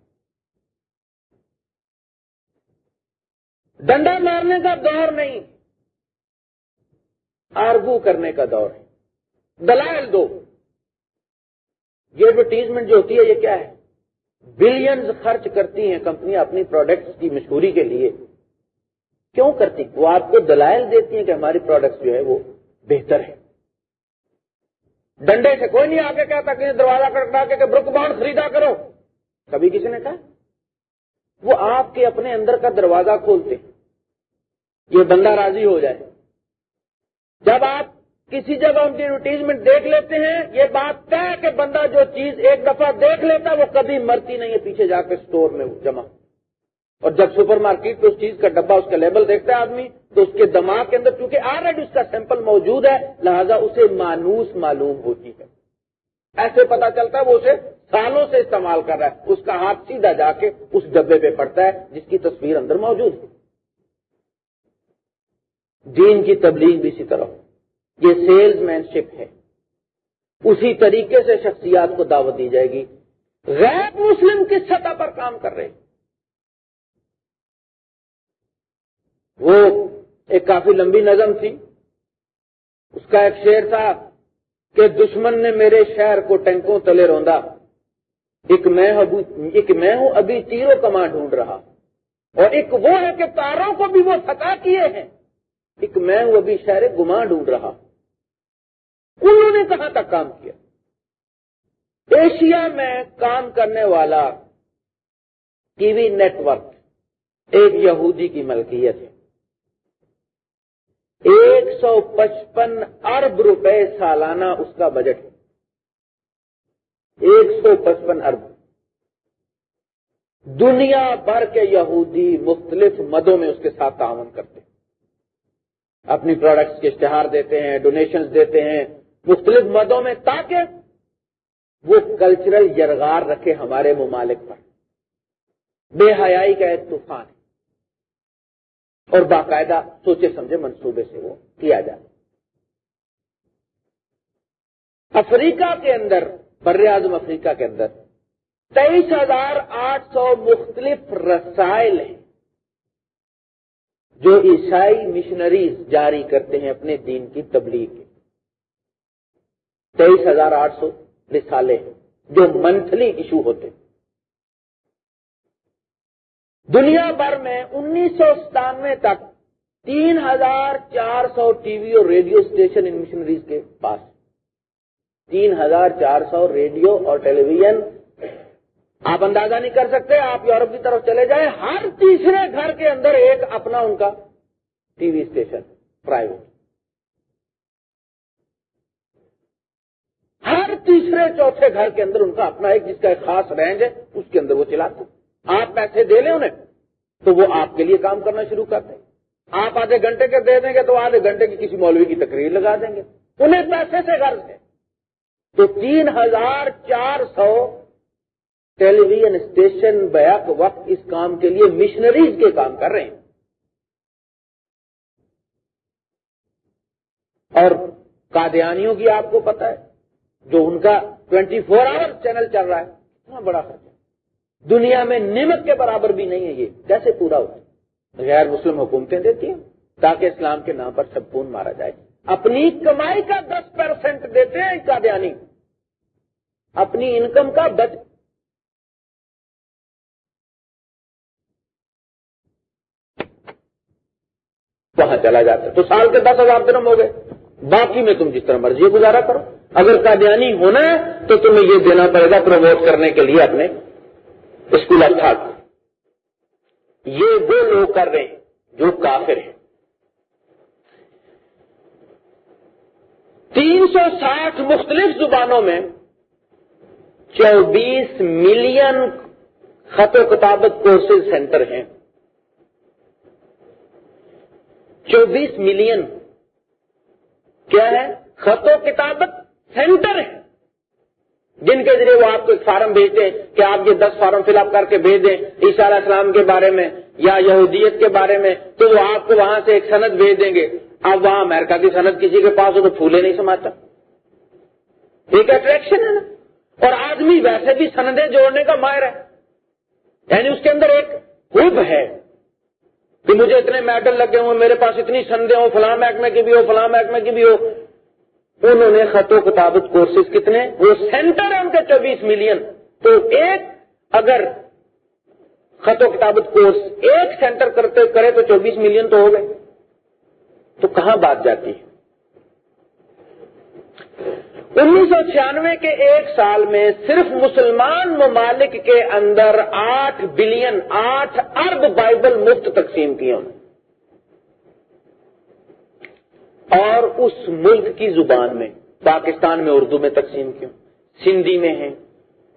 ڈنڈا مارنے کا دور نہیں، آرگو کرنے کا دور ہے۔ دلائل دو۔ یہ ایڈورٹیزمنٹ جو ہوتی ہے، یہ کیا ہے؟ بلینز خرچ کرتی ہیں کمپنیاں اپنی پروڈکٹس کی مشہوری کے لیے۔ کیوں کرتی؟ وہ آپ کو دلائل دیتی ہیں کہ ہماری پروڈکٹس جو ہے وہ بہتر ہے ڈنڈے سے کوئی نہیں آگے کہتا کہ دروازہ کٹا کے برک بانڈ خریدا کرو۔ کبھی کسی نے کہا؟ وہ آپ کے اپنے اندر کا دروازہ کھولتے۔ یہ بندہ راضی ہو جائے۔ جب آپ کسی جگہ ان کی ایڈورٹیزمنٹ دیکھ لیتے ہیں، یہ بات طے کہ بندہ جو چیز ایک دفعہ دیکھ لیتا، وہ کبھی مرتی نہیں ہے، پیچھے جا کے اسٹور میں جمع۔ اور جب سپر مارکیٹ پہ اس چیز کا ڈبا اس کا لیبل دیکھتا ہے آدمی، تو اس کے دماغ کے اندر، چونکہ آلریڈی اس کا سیمپل موجود ہے، لہذا اسے مانوس معلوم ہوتی ہے۔ ایسے پتا چلتا ہے وہ اسے سالوں سے استعمال کر رہا ہے۔ اس کا ہاتھ سیدھا جا کے اس ڈبے پہ پڑتا ہے، جس کی تصویر اندر موجود ہے۔ دین کی تبلیغ بھی اسی طرح۔ یہ سیلز مین شپ ہے۔ اسی طریقے سے شخصیات کو دعوت دی جائے گی۔ غیر مسلم کس سطح پر کام کر رہے وہ ایک کافی لمبی نظم تھی۔ اس کا ایک شعر تھا کہ دشمن نے میرے شہر کو ٹینکوں تلے روندا۔ ایک میں ایک میں ہوں، ابھی تیروں کماں ڈھونڈ رہا۔ اور ایک وہ ہے کہ تاروں کو بھی وہ تھکا کیے ہیں۔ ایک میں ہوں، ابھی شہر گما ڈھونڈ رہا۔ کہاں تک کام کیا؟ ایشیا میں کام کرنے والا ٹی وی نیٹ ورک ایک یہودی کی ملکیت ہے۔ ایک سو پچپن ارب روپے سالانہ اس کا بجٹ ہے۔ ایک سو پچپن ارب۔ دنیا بھر کے یہودی مختلف مدوں میں اس کے ساتھ تعاون کرتے ہیں۔ اپنی پروڈکٹس کے اشتہار دیتے ہیں ڈونیشنز دیتے ہیں۔ مختلف مدوں میں تاکہ وہ کلچرل یرغار رکھے ہمارے ممالک پر۔ بے حیائی کا ایک طوفان ہے۔ اور باقاعدہ سوچے سمجھے منصوبے سے وہ کیا جائے۔ افریقہ کے اندر، بر اعظم افریقہ کے اندر تیئیس ہزار آٹھ سو مختلف رسائل ہیں جو عیسائی مشنریز جاری کرتے ہیں اپنے دین کی تبلیغ کے۔ تیئیس ہزار آٹھ سو رسالے ہیں جو منتھلی ایشو ہوتے دنیا بھر میں انیس سو ستانوے تک تین ہزار چار سو ٹی وی اور ریڈیو اسٹیشن ان مشنریز کے پاس تین ہزار چار سو ریڈیو اور ٹیلی ویژن آپ اندازہ نہیں کر سکتے، آپ یورپ کی طرف چلے جائیں، ہر تیسرے گھر کے اندر ایک اپنا ان کا ٹی وی اسٹیشن، پرائیویٹ ہر تیسرے چوتھے گھر کے اندر ان کا اپنا ایک جس کا ایک خاص رینج ہے، اس کے اندر وہ چلاتے آپ پیسے دے لیں انہیں، تو وہ آپ کے لیے کام کرنا شروع کرتے ہیں آپ آدھے گھنٹے کے دے دیں گے تو آدھے گھنٹے کی کسی مولوی کی تقریر لگا دیں گے۔ انہیں پیسے سے غرض ہے۔ تو تین ہزار چار سو ٹیلی ویژن اسٹیشن بیک وقت اس کام کے لیے مشنریز کے کام کر رہے ہیں۔ اور قادیانیوں کی آپ کو پتا ہے جو ان کا ٹوینٹی فور آور چینل چل رہا ہے، اتنا بڑا خرچہ دنیا میں نمک کے برابر بھی نہیں ہے یہ کیسے پورا ہوتا ہے۔ غیر مسلم حکومتیں دیتی ہیں، تاکہ اسلام کے نام پر سب پون مارا جائے۔ اپنی کمائی کا دس پرسینٹ دیتے ہیں قادیانی اپنی انکم کا بچ وہاں چلا جاتا ہے۔ تو سال کے دس ہزار درم ہو گئے۔ باقی میں تم جس طرح مرضی گزارا کرو۔ اگر قادیانی ہونا ہے تو تمہیں یہ دینا پڑے گا پروموٹ کرنے کے لیے اپنے اسکول ارتھات یہ وہ لوگ کر رہے ہیں جو کافر ہیں۔ تین سو ساٹھ مختلف زبانوں میں چوبیس ملین خط و کتابت کورسز سینٹر ہیں۔ چوبیس ملین کیا ہے؟ خط و کتابت سینٹر ہیں جن کے ذریعے وہ آپ کو ایک فارم بھیجتے کہ آپ یہ دس فارم فل اپ کر کے بھیج دیں عیسیٰ علیہ السلام کے بارے میں یا یہودیت کے بارے میں، تو وہ آپ کو وہاں سے ایک سند بھیج دیں گے۔ اب وہاں امریکہ کی صنعت کسی کے پاس ہو تو پھولے نہیں سماتا ایک اٹریکشن ہے نا۔ اور آدمی ویسے بھی سندیں جوڑنے کا ماہر ہے۔ یعنی اس کے اندر ایک خوب ہے۔ کہ مجھے اتنے میڈل لگے ہوئے میرے پاس اتنی سندیں ہو فلاں محکمے کی بھی ہو، فلاں محکمے کی بھی ہو۔ انہوں نے خط و کتابت کورسز کتنے؟ وہ سینٹر ہیں ان کے چوبیس ملین تو ایک اگر خط و کتابت کورس ایک سینٹر کرتے کرے تو چوبیس ملین تو ہو گئے۔ تو کہاں بات جاتی؟ ہے انیس سو چھیانوے کے ایک سال میں صرف مسلمان ممالک کے اندر آٹھ بلین آٹھ ارب بائبل مفت تقسیم کیے انہوں اور اس ملک کی زبان میں، پاکستان میں اردو میں تقسیم کیوں سندھی میں ہے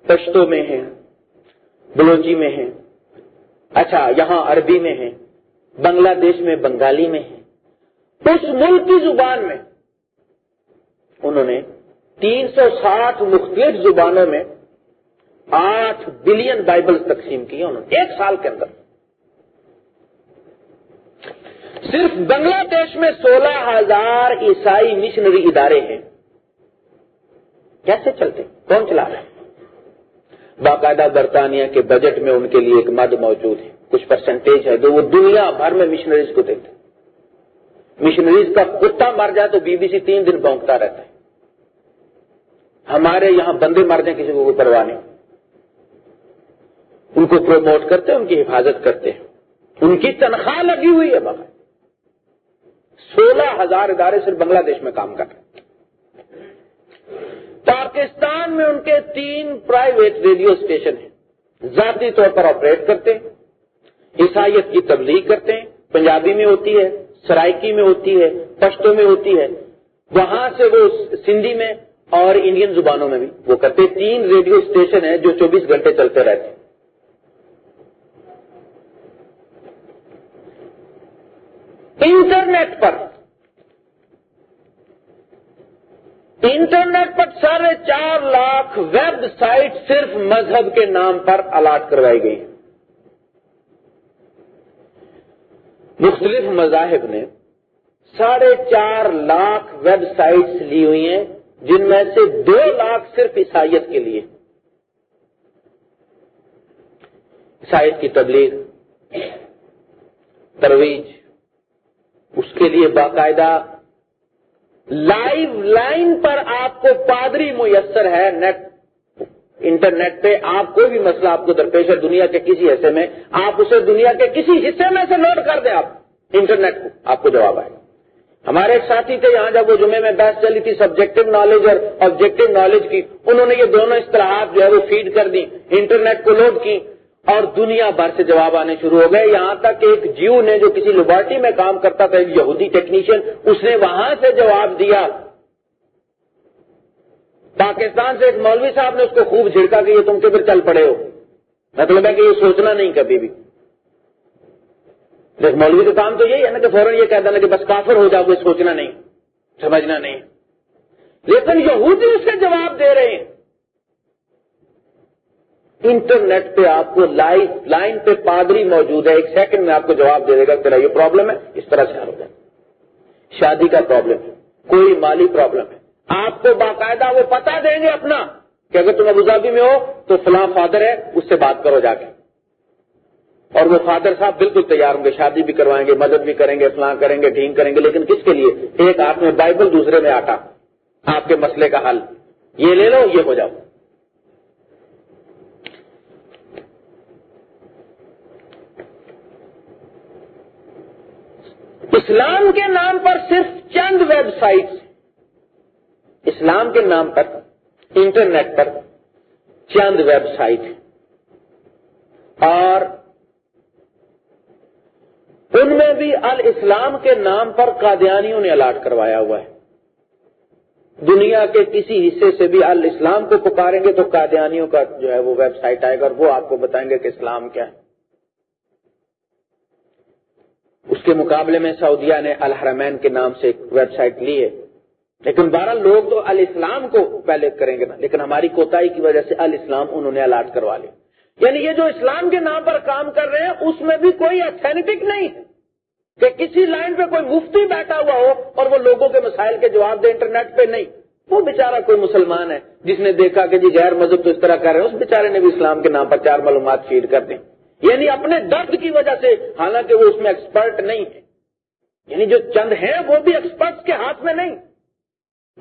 پشتو میں ہے بلوچی میں ہے اچھا یہاں عربی میں ہے بنگلہ دیش میں بنگالی میں ہے اس ملک کی زبان میں انہوں نے تین سو ساٹھ مختلف زبانوں میں آٹھ بلین بائبل تقسیم کی انہوں نے، ایک سال کے اندر۔ صرف بنگلہ دیش میں سولہ ہزار عیسائی مشنری ادارے ہیں۔ کیسے چلتے؟ کون چلا رہے ہیں باقاعدہ برطانیہ کے بجٹ میں ان کے لیے ایک مد موجود ہے۔ کچھ پرسنٹیج ہے جو وہ دنیا بھر میں مشنریز کو دیتے مشنریز کا کتا مر جائے تو بی بی سی تین دن بونکتا رہتا ہے۔ ہمارے یہاں بندے مر جائیں، کسی کو کوئی پرواہ نہیں۔ ان کو پروموٹ کرتے ہیں، ان کی حفاظت کرتے ہیں۔ ان کی تنخواہ لگی ہوئی ہے بابا سولہ ہزار ادارے صرف بنگلہ دیش میں کام کر رہے ہیں۔ پاکستان میں ان کے تین پرائیویٹ ریڈیو اسٹیشن ہیں۔ ذاتی طور پر آپریٹ کرتے ہیں۔ عیسائیت کی تبلیغ کرتے ہیں۔ پنجابی میں ہوتی ہے، سرائکی میں ہوتی ہے پشتوں میں ہوتی ہے۔ وہاں سے وہ سندھی میں اور انڈین زبانوں میں بھی۔ وہ کرتے تین ریڈیو اسٹیشن ہیں جو چوبیس گھنٹے چلتے رہتے ہیں۔ انٹرنیٹ پر۔ انٹرنیٹ پر ساڑھے چار لاکھ ویب سائٹ صرف مذہب کے نام پر الاٹ کروائی گئی۔ مختلف مذاہب نے ساڑھے چار لاکھ ویب سائٹس لی ہوئی ہیں۔ جن میں سے دو لاکھ صرف عیسائیت کے لیے عیسائیت کی تبلیغ، ترویج، اس کے لیے باقاعدہ لائیو لائن پر آپ کو پادری میسر ہے، نیٹ، انٹرنیٹ پہ آپ کوئی بھی مسئلہ آپ کو درپیش ہے۔ دنیا کے کسی حصے میں آپ اسے دنیا کے کسی حصے میں سے نوٹ کر دیں آپ۔ انٹرنیٹ کو آپ کو جواب آئے۔ ہمارے ایک ساتھی تھے، یہاں جب وہ جمعے میں بحث چلی تھی سبجیکٹو نالج اور آبجیکٹو نالج کی، انہوں نے یہ دونوں اصطلاحات جو ہے وہ فیڈ کر دی انٹرنیٹ کو لوڈ کی اور دنیا بھر سے جواب آنے شروع ہو گئے۔ یہاں تک ایک جیو نے جو کسی لیبارٹری میں کام کرتا تھا، ایک یہودی ٹیکنیشین اس نے وہاں سے جواب دیا۔ پاکستان سے ایک مولوی صاحب نے اس کو خوب جھڑکا کہ یہ تم کے پھر چل پڑے ہو۔ مطلب ہے کہ یہ سوچنا نہیں کبھی بھی۔ مولوی کا کام تو یہی ہے نا کہ فوراً یہ کہہ دینا کہ بس کافر ہو جاؤ، کوئی سوچنا نہیں، سمجھنا نہیں۔ لیکن یہودی اس کے جواب دے رہے ہیں۔ انٹرنیٹ پہ آپ کو لائف لائن پہ پادری موجود ہے، ایک سیکنڈ میں آپ کو جواب دے دے گا تیرا یہ پرابلم ہے، اس طرح سے حل ہو جائے۔ شادی کا پرابلم ہے، کوئی مالی پرابلم ہے۔ آپ کو باقاعدہ وہ پتا دیں گے اپنا کہ اگر تم ابوظہبی میں ہو تو فلاں فادر ہے، اس سے بات کرو جا کے۔ اور وہ فادر صاحب بالکل تیار ہوں گے، شادی بھی کروائیں گے، مدد بھی کریں گے فلاں کریں گے، ڈھینگ کریں گے، لیکن کس کے لیے؟ ایک ہاتھ میں بائبل دوسرے میں آٹا۔ آپ کے مسئلے کا حل۔ یہ لے لو، یہ ہو جاؤ۔ اسلام کے نام پر صرف چند ویب سائٹس۔ اسلام کے نام پر، انٹرنیٹ پر چند ویب سائٹ۔ اور ان میں بھی الاسلام کے نام پر قادیانیوں نے الاٹ کروایا ہوا ہے۔ دنیا کے کسی حصے سے بھی الاسلام کو پکاریں گے تو قادیانیوں کا جو ہے وہ ویب سائٹ آئے گا اور وہ آپ کو بتائیں گے کہ اسلام کیا ہے۔ اس کے مقابلے میں سعودیہ نے الحرمین کے نام سے ایک ویب سائٹ لی ہے۔ لیکن بارہ لوگ تو الاسلام کو پہلے کریں گے نا، لیکن ہماری کوتاہی کی وجہ سے الاسلام انہوں نے الاٹ کروا لیا یعنی یہ جو اسلام کے نام پر کام کر رہے ہیں، اس میں بھی کوئی اتھینٹک نہیں ہے۔ کہ کسی لائن پہ کوئی مفتی بیٹھا ہوا ہو اور وہ لوگوں کے مسائل کے جواب دے انٹرنیٹ پہ نہیں۔ وہ بےچارا کوئی مسلمان ہے جس نے دیکھا کہ جی غیر مذہب تو اس طرح کر رہے ہیں، اس بیچارے نے بھی اسلام کے نام پر چار معلومات فیڈ کر دیں۔ یعنی اپنے درد کی وجہ سے، حالانکہ وہ اس میں ایکسپرٹ نہیں ہے یعنی جو چند ہیں وہ بھی ایکسپرٹ کے ہاتھ میں نہیں۔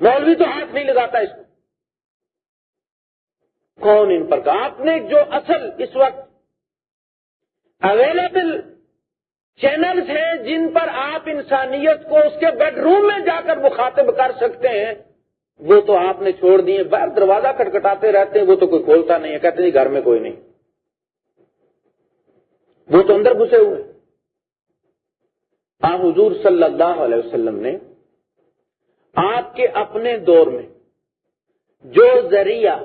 مولوی تو ہاتھ نہیں لگاتا اس کو۔ کون ان پر آپ نے جو اصل اس وقت اویلیبل چینلز ہیں جن پر آپ انسانیت کو اس کے بیڈ روم میں جا کر مخاطب کر سکتے ہیں۔ وہ تو آپ نے چھوڑ دیے باہر دروازہ کٹکھٹاتے رہتے ہیں، وہ تو کوئی کھولتا نہیں ہے۔ کہتے نہیں جی، گھر میں کوئی نہیں۔ وہ تو اندر گھسے ہوئے آ حضور صلی اللہ علیہ وسلم نے آپ کے اپنے دور میں جو ذریعہ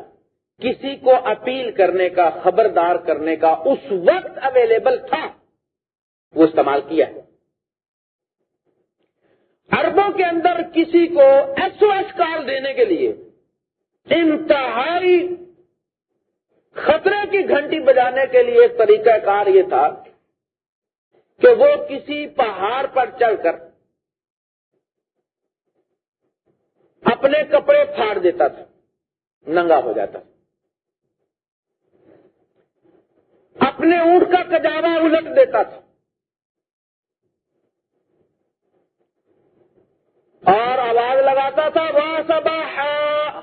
کسی کو اپیل کرنے کا، خبردار کرنے کا اس وقت اویلیبل تھا۔ وہ استعمال کیا ہے۔ اربوں کے اندر کسی کو ایس او ایس کال دینے کے لیے انتہائی خطرے کی گھنٹی بجانے کے لیے ایک طریقہ کار یہ تھا کہ وہ کسی پہاڑ پر چڑھ کر اپنے کپڑے پھاڑ دیتا تھا، ننگا ہو جاتا اپنے اونٹ کا کجاوا الٹ دیتا تھا۔ اور آواز لگاتا تھا وہ سب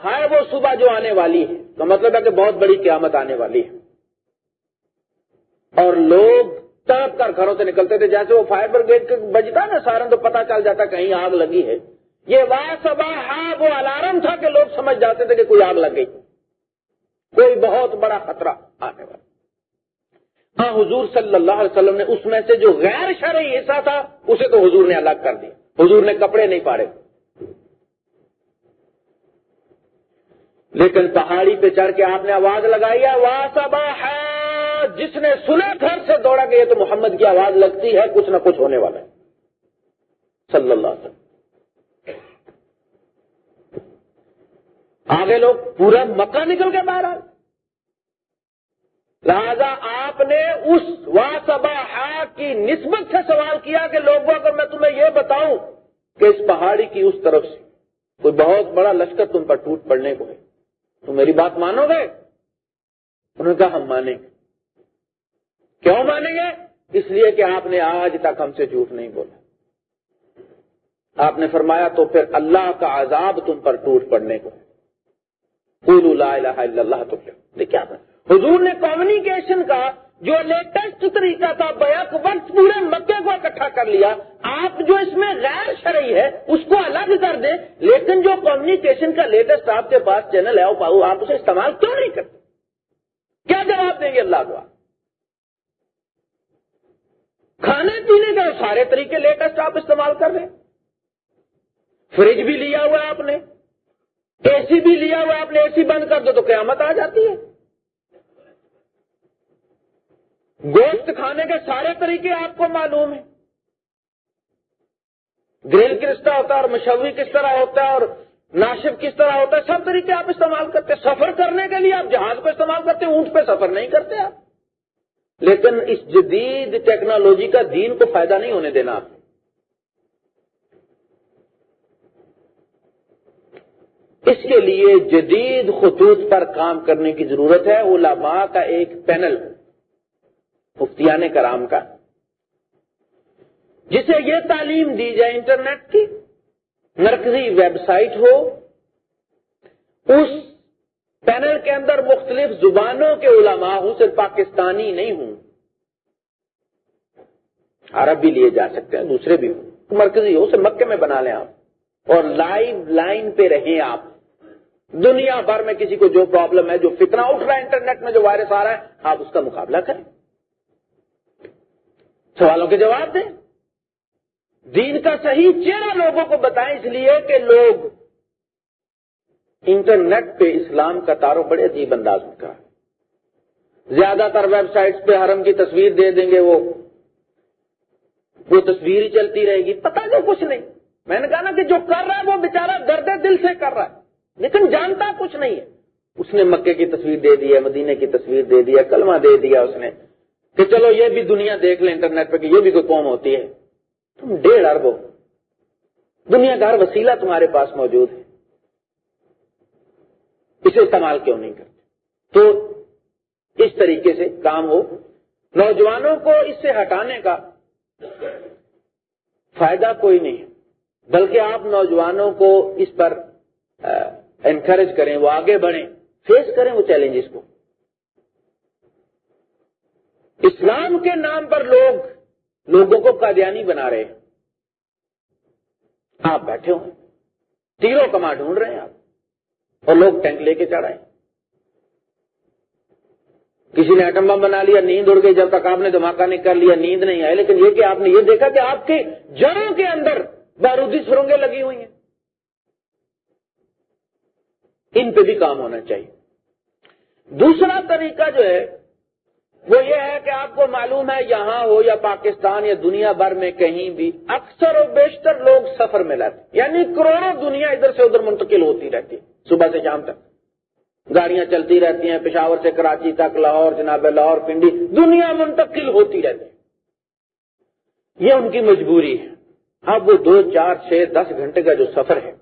ہے وہ صبح جو آنے والی ہے۔ تو مطلب ہے کہ بہت بڑی قیامت آنے والی ہے۔ اور لوگ تڑپ کر گھروں سے نکلتے تھے، جیسے وہ فائر بریگیڈ بجتا نا سارن تو پتا چل جاتا کہیں آگ لگی ہے۔ یہ وا سبا ہاں وہ الارم تھا کہ لوگ سمجھ جاتے تھے کہ کوئی آگ لگ گئی۔ کوئی بہت بڑا خطرہ آنے والا۔ ہاں حضور صلی اللہ علیہ وسلم نے اس میں سے جو غیر شرعی حصہ تھا، اسے تو حضور نے الگ کر دیا۔ حضور نے کپڑے نہیں پاڑے لیکن پہاڑی پہ چڑھ کے آپ نے آواز لگائی ہے ہے جس نے سنا گھر سے دوڑا کہ یہ تو محمد کی آواز لگتی ہے، کچھ نہ کچھ ہونے والا ہے۔ صلی اللہ علیہ وسلم۔ آگے لوگ پورا مکہ نکل کے باہر آئے۔ لہذا آپ نے اس وا سبا کی نسبت سے سوال کیا کہ لوگوں، اگر میں تمہیں یہ بتاؤں کہ اس پہاڑی کی اس طرف سے کوئی بہت بڑا لشکر تم پر ٹوٹ پڑنے کو ہے تو میری بات مانو گے؟ انہوں نے کہا، ہم مانیں گے۔ کیوں مانیں گے؟ اس لیے کہ آپ نے آج تک ہم سے جھوٹ نہیں بولا۔ آپ نے فرمایا، تو پھر اللہ کا عذاب تم پر ٹوٹ پڑنے کو ہے۔ لا الہ الا اللہ تو دیکھیں حضور نے کمیونیکیشن کا جو لیٹسٹ طریقہ تھا بیک وقت پورے مکے کو اکٹھا کر لیا۔ آپ جو اس میں غیر شرعی ہے اس کو الگ کر دیں۔ لیکن جو کمیونیکیشن کا لیٹسٹ آپ کے پاس چینل ہے آپ اسے استعمال کیوں نہیں کرتے؟ کیا جواب دیں گے اللہ کو کھانے پینے کا سارے طریقے لیٹسٹ آپ استعمال کر رہے فریج بھی لیا ہوا آپ نے۔ اے سی بھی لیا ہوا آپ نے۔ اے سی بند کر دو تو قیامت آ جاتی ہے۔ گوشت کھانے کے سارے طریقے آپ کو معلوم ہیں۔ گریل کس طرح ہوتا ہے اور مشوی کس طرح ہوتا ہے اور ناشب کس طرح ہوتا ہے، سب طریقے آپ استعمال کرتے سفر کرنے کے لیے آپ جہاز کو استعمال کرتے اونٹ پہ سفر نہیں کرتے آپ۔ لیکن اس جدید ٹیکنالوجی کا دین کو فائدہ نہیں ہونے دینا آپ۔ اس کے لیے جدید خطوط پر کام کرنے کی ضرورت ہے۔ علماء کا ایک پینل۔ مفتیان کرام کا، جسے یہ تعلیم دی جائے انٹرنیٹ کی، مرکزی ویب سائٹ ہو، اس پینل کے اندر مختلف زبانوں کے علماء ہوں، صرف پاکستانی نہیں ہوں، عرب بھی لیے جا سکتے ہیں، دوسرے بھی ہوں، مرکزی ہو، اسے مکے میں بنا لیں آپ، اور لائیو لائن پہ رہیں آپ، دنیا بھر میں کسی کو جو پرابلم ہے، جو فتنہ اٹھ رہا ہے انٹرنیٹ میں، جو وائرس آ رہا ہے، آپ اس کا مقابلہ کریں۔ سوالوں کے جواب دیں۔ دین کا صحیح چہرہ لوگوں کو بتائیں، اس لیے کہ لوگ انٹرنیٹ پہ اسلام کا تارو بڑے عجیب انداز میں زیادہ تر ویب سائٹس پہ حرم کی تصویر دے دیں گے، وہ وہ تصویر ہی چلتی رہے گی۔ پتا جو کچھ نہیں۔ میں نے کہا نا کہ جو کر رہا ہے، وہ بےچارا درد دل سے کر رہا ہے۔ لیکن جانتا کچھ نہیں ہے۔ اس نے مکے کی تصویر دے دی ہے، مدینے کی تصویر دے دی ہے، کلمہ دے دیا اس نے۔ کہ چلو یہ بھی دنیا دیکھ لیں انٹرنیٹ پہ کہ یہ بھی کوئی قوم ہوتی ہے۔ تم ڈیڑھ ارب ہو۔ دنیا کا ہر وسیلہ تمہارے پاس موجود ہے۔ اسے استعمال کیوں نہیں کرتے؟ تو اس طریقے سے کام ہو۔ نوجوانوں کو اس سے ہٹانے کا فائدہ کوئی نہیں ہے۔ بلکہ آپ نوجوانوں کو اس پر انکریج کریں، وہ آگے بڑھیں۔ فیس کریں وہ چیلنجز کو۔ اسلام کے نام پر لوگ لوگوں کو قادیانی بنا رہے ہیں۔ آپ بیٹھے ہوئے تیروں کما ڈھونڈ رہے ہیں آپ۔ اور لوگ ٹینک لے کے چڑھائے کسی نے ایٹم بم بنا لیا، نیند اڑ گئی۔ جب تک آپ نے دھماکہ نہیں کر لیا، نیند نہیں آئی۔ لیکن یہ کہ آپ نے یہ دیکھا کہ آپ کے جڑوں کے اندر بارودی سرنگیں لگی ہوئی ہیں۔ ان پہ بھی کام ہونا چاہیے۔ دوسرا طریقہ جو ہے وہ یہ ہے کہ آپ کو معلوم ہے یہاں ہو یا پاکستان یا دنیا بھر میں کہیں بھی اکثر و بیشتر لوگ سفر میں رہتے یعنی کروڑوں دنیا ادھر سے ادھر منتقل ہوتی رہتی ہے، صبح سے شام تک۔ گاڑیاں چلتی رہتی ہیں، پشاور سے کراچی تک، لاہور، جناب لاہور، پنڈی، دنیا منتقل ہوتی رہتی یہ ان کی مجبوری ہے۔ اب وہ دو، چار، چھ، دس گھنٹے کا جو سفر ہے،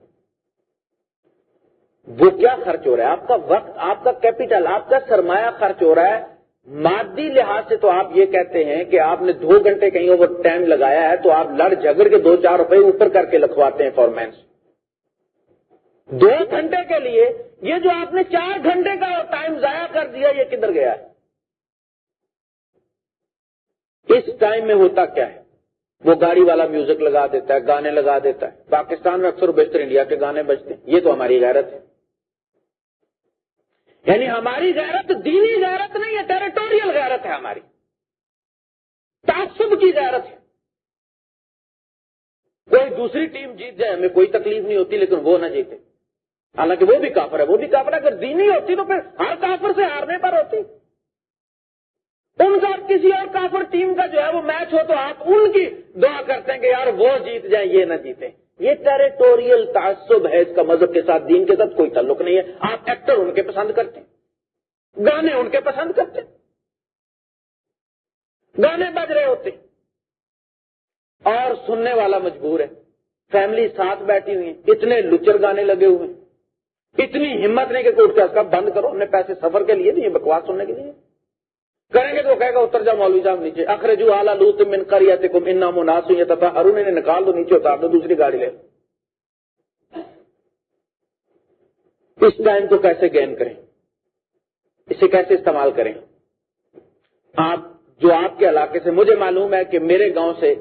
وہ کیا خرچ ہو رہا ہے؟ آپ کا وقت، آپ کا کیپیٹل آپ کا سرمایہ خرچ ہو رہا ہے۔ مادی لحاظ سے تو آپ یہ کہتے ہیں کہ آپ نے دو گھنٹے کہیں اوور ٹائم لگایا ہے تو آپ لڑ جھگڑ کے دو چار روپے اوپر کر کے لکھواتے ہیں فارمینس دو گھنٹے کے لیے یہ جو آپ نے چار گھنٹے کا ٹائم ضائع کر دیا یہ کدھر گیا ہے؟ اس ٹائم میں ہوتا کیا ہے؟ وہ گاڑی والا میوزک لگا دیتا ہے، گانے لگا دیتا ہے۔ پاکستان میں اکثر بیشتر انڈیا کے گانے بجتے ہیں۔ یہ تو ہماری غیرت ہے۔ یعنی ہماری غیرت دینی غیرت نہیں ہے ٹیریٹوریل غیرت ہے ہماری۔ تعصب کی غیرت ہے۔ کوئی دوسری ٹیم جیت جائے، ہمیں کوئی تکلیف نہیں ہوتی، لیکن وہ نہ جیتے۔ حالانکہ وہ بھی کافر ہے، وہ بھی کافر ہے۔ اگر دینی ہوتی تو پھر ہر کافر سے ہارنے پر ہوتی۔ ان کا کسی اور کافر ٹیم کا جو ہے وہ میچ ہو تو آپ ان کی دعا کرتے ہیں کہ یار وہ جیت جائیں، یہ نہ جیتے یہ ٹیریٹوریل تعصب ہے اس کا مذہب کے ساتھ، دین کے ساتھ کوئی تعلق نہیں ہے۔ آپ ایکٹر ان کے پسند کرتے گانے ان کے پسند کرتے گانے بج رہے ہوتے اور سننے والا مجبور ہے۔ فیملی ساتھ بیٹھی ہوئی اتنے لچر گانے لگے ہوئے ہیں۔ اتنی ہمت نہیں کہ کوئی اٹھ کا بند کرو، اپنے پیسے سفر کے لیے نہیں بکواس سننے کے لیے۔ کریں گے تو کہے گا اتر جاؤ مولوی صاحب نیچے۔ اخر جو آلہ تم من کر یا تم انا مناسب یہ تھا ارون نے نکال دو نیچے اتار دو، دوسری گاڑی لے۔ اس ٹائم کو کیسے گین کریں؟ اسے کیسے استعمال کریں؟ آپ جو آپ کے علاقے سے، مجھے معلوم ہے کہ میرے گاؤں سے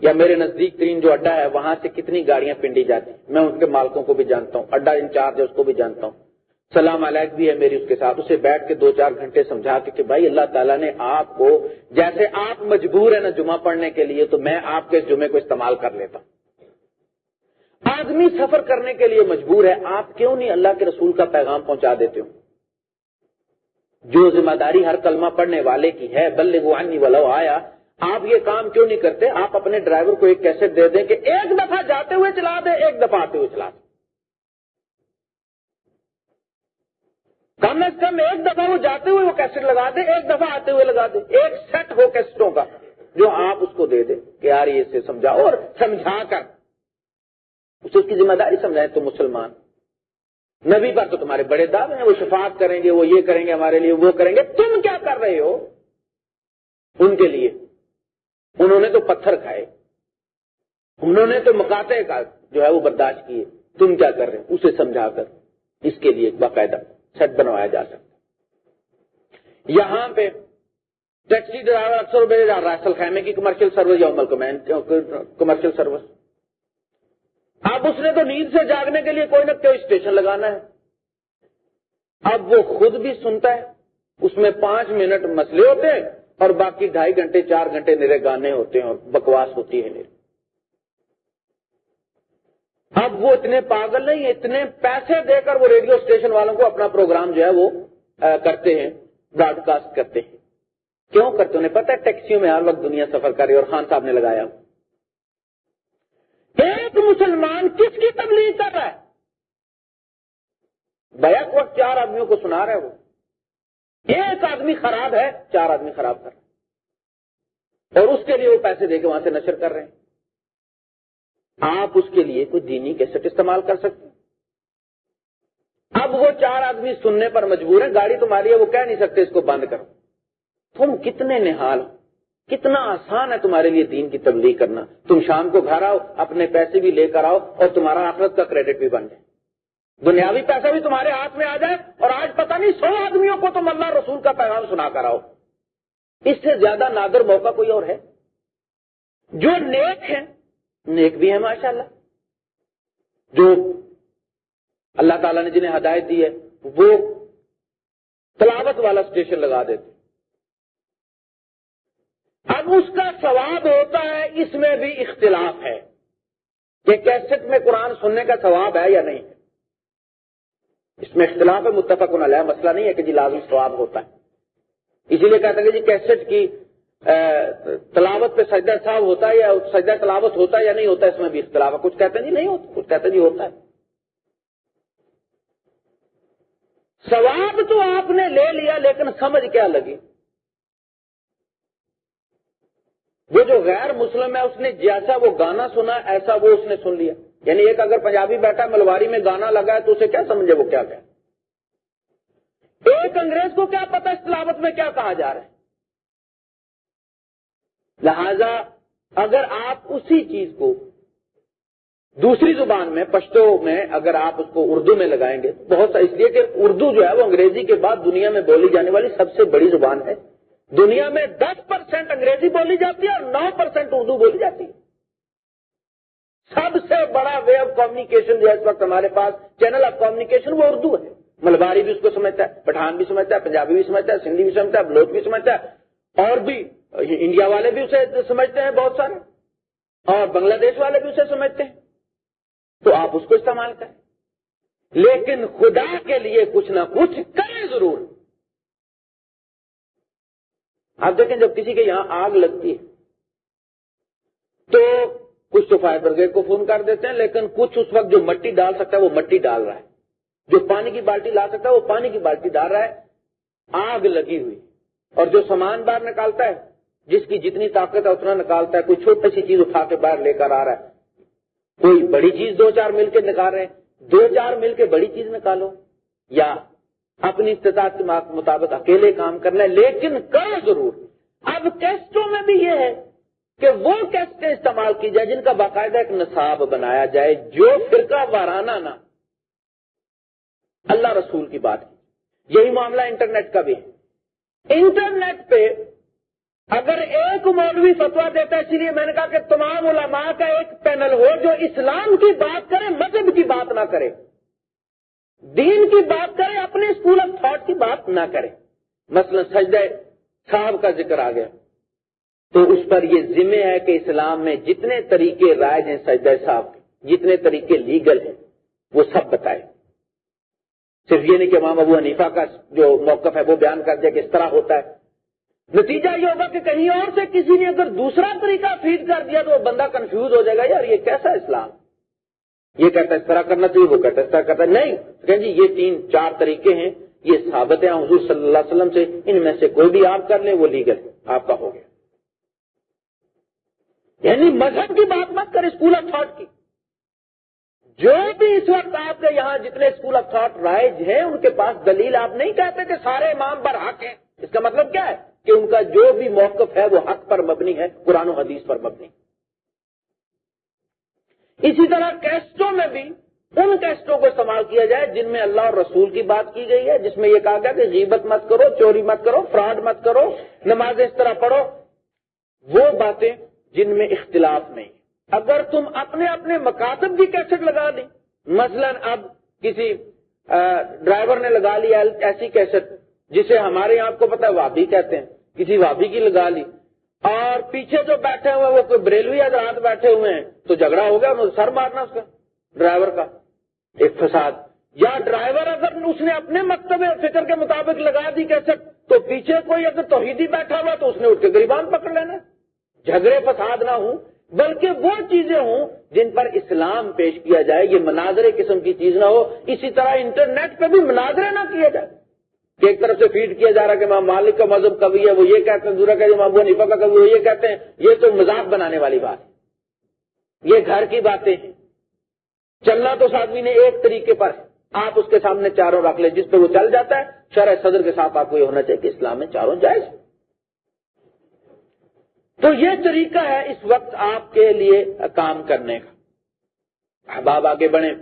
یا میرے نزدیک ترین جو اڈا ہے، وہاں سے کتنی گاڑیاں پنڈی جاتی میں ان کے مالکوں کو بھی جانتا ہوں، اڈا انچارج ہے، اس کو بھی جانتا ہوں۔ سلام علیک بھی ہے میری اس کے ساتھ۔ اسے بیٹھ کے دو چار گھنٹے سمجھا کے کہ بھائی اللہ تعالیٰ نے آپ کو جیسے آپ مجبور ہیں نا جمعہ پڑھنے کے لیے، تو میں آپ کے جمعے کو استعمال کر لیتا۔ ہوں آدمی سفر کرنے کے لیے مجبور ہے، آپ کیوں نہیں اللہ کے رسول کا پیغام پہنچا دیتے ہو؟ جو ذمہ داری ہر کلمہ پڑھنے والے کی ہے بلے وہ والا آیا، آپ یہ کام کیوں نہیں کرتے؟ آپ اپنے ڈرائیور کو ایک کیسے دے دیں کہ ایک دفعہ جاتے ہوئے چلا دیں ایک دفعہ آتے ہوئے چلا دیں کم از کم ایک دفعہ وہ جاتے ہوئے وہ کیسٹ لگا دے، ایک دفعہ آتے ہوئے لگا دے۔ ایک سیٹ ہو کیسٹوں کا جو آپ اس کو دے دیں کہ یار یہ اسے سمجھاؤ اور سمجھا کر۔ اسے اس کی ذمہ داری سمجھائیں تو مسلمان۔ نبی پر تو تمہارے بڑے دعوے ہیں، وہ شفاعت کریں گے، وہ یہ کریں گے ہمارے لیے، وہ کریں گے۔ تم کیا کر رہے ہو؟ ان کے لیے۔ انہوں نے تو پتھر کھائے۔ انہوں نے تو مکاتے کا جو ہے وہ برداشت کیے۔ تم کیا کر رہے ہو؟ اسے سمجھا کر۔ اس کے لیے باقاعدہ۔ سیٹ بنوایا جا سکتا یہاں پہ ٹیکسی ڈرائیور اکثر روپئے جا رہا ہے، اصل خیمے کی کمرشل سروس یا عمل کمرشل سروس اب اس نے تو نیند سے جاگنے کے لیے کوئی نہ کوئی اسٹیشن لگانا ہے۔ اب وہ خود بھی سنتا ہے، اس میں پانچ منٹ مسئلے ہوتے ہیں اور باقی ڈھائی گھنٹے، چار گھنٹے میرے گانے ہوتے ہیں اور بکواس ہوتی ہے۔ میرے اب وہ اتنے پاگل نہیں، اتنے پیسے دے کر وہ ریڈیو اسٹیشن والوں کو اپنا پروگرام جو ہے وہ کرتے ہیں براڈ کاسٹ کرتے ہیں۔ کیوں کرتے انہیں پتا ہے ٹیکسیوں میں ہر وقت دنیا سفر کر رہی اور خان صاحب نے لگایا۔ ایک مسلمان کس کی تبلیغ کر رہا ہے؟ بیک وقت چار آدمیوں کو سنا رہا ہے وہ۔ ایک آدمی خراب ہے، چار آدمی خراب کر رہے اور اس کے لیے وہ پیسے دے کے وہاں سے نشر کر رہے ہیں۔ آپ اس کے لیے کوئی دینی کیسٹ استعمال کر سکتے اب وہ چار آدمی سننے پر مجبور ہیں، گاڑی تمہاری ہے وہ کہہ نہیں سکتے اس کو بند کرو۔ تم کتنے نہال کتنا آسان ہے تمہارے لیے دین کی تبلیغ کرنا۔ تم شام کو گھر آؤ، اپنے پیسے بھی لے کر آؤ اور تمہارا آخرت کا کریڈٹ بھی بن جائے۔ دنیاوی پیسہ بھی تمہارے ہاتھ میں آ جائے اور آج پتہ نہیں سو آدمیوں کو تم اللہ رسول کا پیغام سنا کر آؤ۔ اس سے زیادہ نادر موقع کوئی اور ہے؟ جو نیک ہیں نیک بھی ہے ماشاء اللہ جو اللہ تعالیٰ نے جنہیں ہدایت دی ہے، وہ تلاوت والا اسٹیشن لگا دیتے اب اس کا ثواب ہوتا ہے، اس میں بھی اختلاف ہے کہ کیسٹ میں قرآن سننے کا ثواب ہے یا نہیں ہے۔ اس میں اختلاف ہے، متفق علیہ، مسئلہ نہیں ہے کہ جی لازم ثواب ہوتا ہے۔ اسی لیے کہتے ہیں کہ جی کیسٹ کی تلاوت پہ سجدہ صاحب ہوتا ہے یا سجدہ تلاوت ہوتا ہے یا نہیں ہوتا اس میں بھی اختلاف ہے؟ کچھ کہتے ہیں جی نہیں ہوتا، کچھ کہتے ہیں جی ہوتا ہے۔ سواب تو آپ نے لے لیا لیکن سمجھ کیا لگی؟ وہ جو غیر مسلم ہے، اس نے جیسا وہ گانا سنا، ایسا وہ اس نے سن لیا۔ یعنی ایک اگر پنجابی بیٹھا ملواری میں گانا لگا ہے، تو اسے کیا سمجھے؟ وہ کیا کہ ایک انگریز کو کیا پتا اس تلاوت میں کیا کہا جا رہا ہے؟ لہذا اگر آپ اسی چیز کو دوسری زبان میں، پشتو میں اگر آپ اس کو اردو میں لگائیں گے، بہت سا، اس لیے کہ اردو جو ہے وہ انگریزی کے بعد دنیا میں بولی جانے والی سب سے بڑی زبان ہے۔ دنیا میں دس پرسینٹ انگریزی بولی جاتی ہے اور نو پرسینٹ اردو بولی جاتی ہے۔ سب سے بڑا وے آف کمیونیکیشن جو ہے اس وقت ہمارے پاس چینل آف کمیونیکیشن وہ اردو ہے۔ ملباری بھی اس کو سمجھتا ہے، پٹھان بھی سمجھتا ہے، پنجابی بھی سمجھتا ہے، سندھی بھی سمجھتا ہے، بلوچ بھی سمجھتا ہے، اور بھی انڈیا والے بھی اسے سمجھتے ہیں بہت سارے اور بنگلہ دیش والے بھی اسے سمجھتے ہیں۔ تو آپ اس کو استعمال کریں۔ لیکن خدا کے لیے کچھ نہ کچھ کریں ضرور۔ آپ دیکھیں جب کسی کے یہاں آگ لگتی ہے، تو کچھ تو فائر برگیڈ کو فون کر دیتے ہیں، لیکن کچھ اس وقت جو مٹی ڈال سکتا ہے وہ مٹی ڈال رہا ہے۔ جو پانی کی بالٹی لا سکتا ہے وہ پانی کی بالٹی ڈال رہا ہے۔ آگ لگی ہوئی۔ اور جو سامان باہر نکالتا ہے جس کی جتنی طاقت ہے اتنا نکالتا ہے، کوئی چھوٹی سی چیز اٹھا کے باہر لے کر آ رہا ہے۔ کوئی بڑی چیز دو چار مل کے نکال رہے ہیں۔ دو چار مل کے بڑی چیز نکالو۔ یا اپنی استطاعت کے مطابق اکیلے کام کرنا ہے، لیکن کرو ضرور۔ اب ٹیسٹوں میں بھی یہ ہے کہ وہ کیسٹیں استعمال کی جائے جن کا باقاعدہ ایک نصاب بنایا جائے، جو فرقہ وارانہ نہ۔ اللہ رسول کی بات ہے۔ یہی معاملہ انٹرنیٹ کا بھی ہے۔ انٹرنیٹ پہ اگر ایک مولوی فتوا دیتا ہے اسی لیے میں نے کہا کہ تمام علماء کا ایک پینل ہو جو اسلام کی بات کرے، مذہب کی بات نہ کرے۔ دین کی بات کرے، اپنے اسکول آف تھاٹ کی بات نہ کرے۔ مثلا سجدہ صاحب کا ذکر آ گیا۔ تو اس پر یہ ذمہ ہے کہ اسلام میں جتنے طریقے رائج ہیں سجدہ صاحب کے، جتنے طریقے لیگل ہیں، وہ سب بتائے۔ صرف یہ نہیں کہ امام ابو حنیفہ کا جو موقف ہے، وہ بیان کر دیا کہ اس طرح ہوتا ہے۔ نتیجہ یہ ہوگا کہ کہیں اور سے کسی نے اگر دوسرا طریقہ فیڈ کر دیا تو وہ بندہ کنفیوز ہو جائے گا، یار یہ کیسا اسلام؟ یہ کہتا ہے اس طرح کرنا چاہیے وہ کہتا ہے، اس طرح کرتا ہے۔ نہیں کہ جی یہ تین، چار طریقے ہیں، یہ ثابت ہے حضور صلی اللہ علیہ وسلم سے ان میں سے کوئی بھی آپ کر لیں، وہ لیگل آپ کا ہو گیا۔ یعنی مذہب کی بات مت کر اسکول آف تھاٹ کی۔ جو بھی اس وقت آپ کے یہاں جتنے اسکول آف تھاٹ رائج ہیں، ان کے پاس دلیل، آپ نہیں کہتے کہ سارے امام پر حق ہیں۔ اس کا مطلب کیا ہے؟ کہ ان کا جو بھی موقف ہے وہ حق پر مبنی ہے، قرآن و حدیث پر مبنی۔ اسی طرح کیسٹوں میں بھی ان ٹیسٹوں کو استعمال کیا جائے جن میں اللہ اور رسول کی بات کی گئی ہے، جس میں یہ کہا گیا کہ غیبت مت کرو، چوری مت کرو فراڈ مت کرو، نماز اس طرح پڑھو۔ وہ باتیں جن میں اختلاف نہیں۔ اگر تم اپنے اپنے مکاتب کی کیسٹ لگا دی، مثلا اب کسی ڈرائیور نے لگا لی ایسی کیسٹ جسے ہمارے یہاں آپ کو پتا وابی کہتے ہیں۔ کسی وابی کی لگا لی۔ اور پیچھے جو بیٹھے ہوئے وہ کوئی بریلوی حضرات بیٹھے ہوئے ہیں، تو جھگڑا ہو گیا سر مارنا اس کا، ڈرائیور کا۔ ایک فساد۔ یا ڈرائیور اگر اس نے اپنے مکتب فکر کے مطابق لگا دی کیسے تو پیچھے کوئی اگر توحیدی بیٹھا ہوا تو اس نے اٹھ کے گریبان پکڑ لینا۔ جھگڑے، فساد نہ ہوں، بلکہ وہ چیزیں ہوں جن پر اسلام پیش کیا جائے، یہ مناظرے قسم کی چیز نہ ہو۔ اسی طرح انٹرنیٹ پہ بھی مناظرے نہ کیے جائے۔ کہ ایک طرف سے فیڈ کیا جا رہا کہ ماں مالک کا مذہب کبھی ہے، وہ یہ کہتے ہیں دوسرا کہ ماں نیفا کا کبھی وہ یہ کہتے ہیں، یہ تو مذاق بنانے والی بات ہے۔ یہ گھر کی باتیں ہیں۔ چلنا تو آدمی نے ایک طریقے پر، آپ اس کے سامنے چاروں رکھ لیں، جس پہ وہ چل جاتا ہے شرح صدر کے ساتھ آپ کو یہ ہونا چاہیے کہ اسلام میں چاروں جائز تو یہ طریقہ ہے اس وقت آپ کے لیے کام کرنے کا۔ احباب آگے بڑھیں۔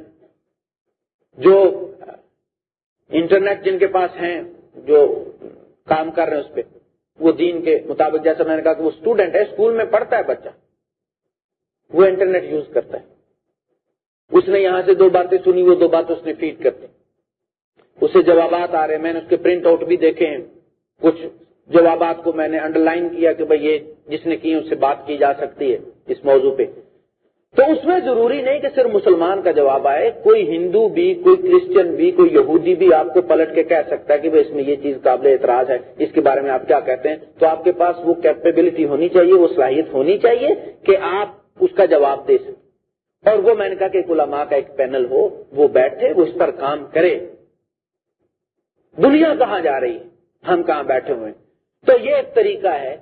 جو انٹرنیٹ جن کے پاس ہیں، جو کام کر رہے ہیں اس پہ، وہ دین کے مطابق، جیسا میں نے کہا کہ وہ اسٹوڈنٹ ہے اسکول میں پڑھتا ہے بچہ۔ وہ انٹرنیٹ یوز کرتا ہے۔ اس نے یہاں سے دو باتیں سنی، وہ دو باتیں اس نے فیڈ کرتے اسے جوابات آ رہے ہیں۔ میں نے اس کے پرنٹ آؤٹ بھی دیکھے ہیں۔ کچھ جوابات کو میں نے انڈر لائن کیا کہ بھائی یہ جس نے کی اس سے بات کی جا سکتی ہے اس موضوع پہ۔ تو اس میں ضروری نہیں کہ صرف مسلمان کا جواب آئے، کوئی ہندو بھی، کوئی کرسچن بھی، کوئی یہودی بھی آپ کو پلٹ کے کہہ سکتا ہے کہ بھائی اس میں یہ چیز قابل اعتراض ہے، اس کے بارے میں آپ کیا کہتے ہیں؟ تو آپ کے پاس وہ کیپیبلٹی ہونی چاہیے، وہ صلاحیت ہونی چاہیے کہ آپ اس کا جواب دے سکیں۔ اور وہ میں نے کہا کہ علماء کا ایک پینل ہو، وہ بیٹھے، وہ اس پر کام کرے۔ دنیا کہاں جا رہی؟ ہے ہم کہاں بیٹھے ہوئے تو یہ ایک طریقہ ہے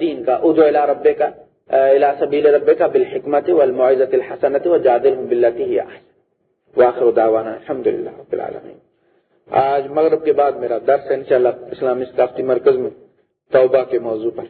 دین کا ادو ربے کا۔ الى سبیل ربے کا بالحکمت والمعزت الحسنت و جادل بلتی واخر دعوانا الحمد للہ رب العالمین. آج مغرب کے بعد میرا درس ہے، انشاءاللہ اسلامی ثقافتی مرکز میں توبہ کے موضوع پر.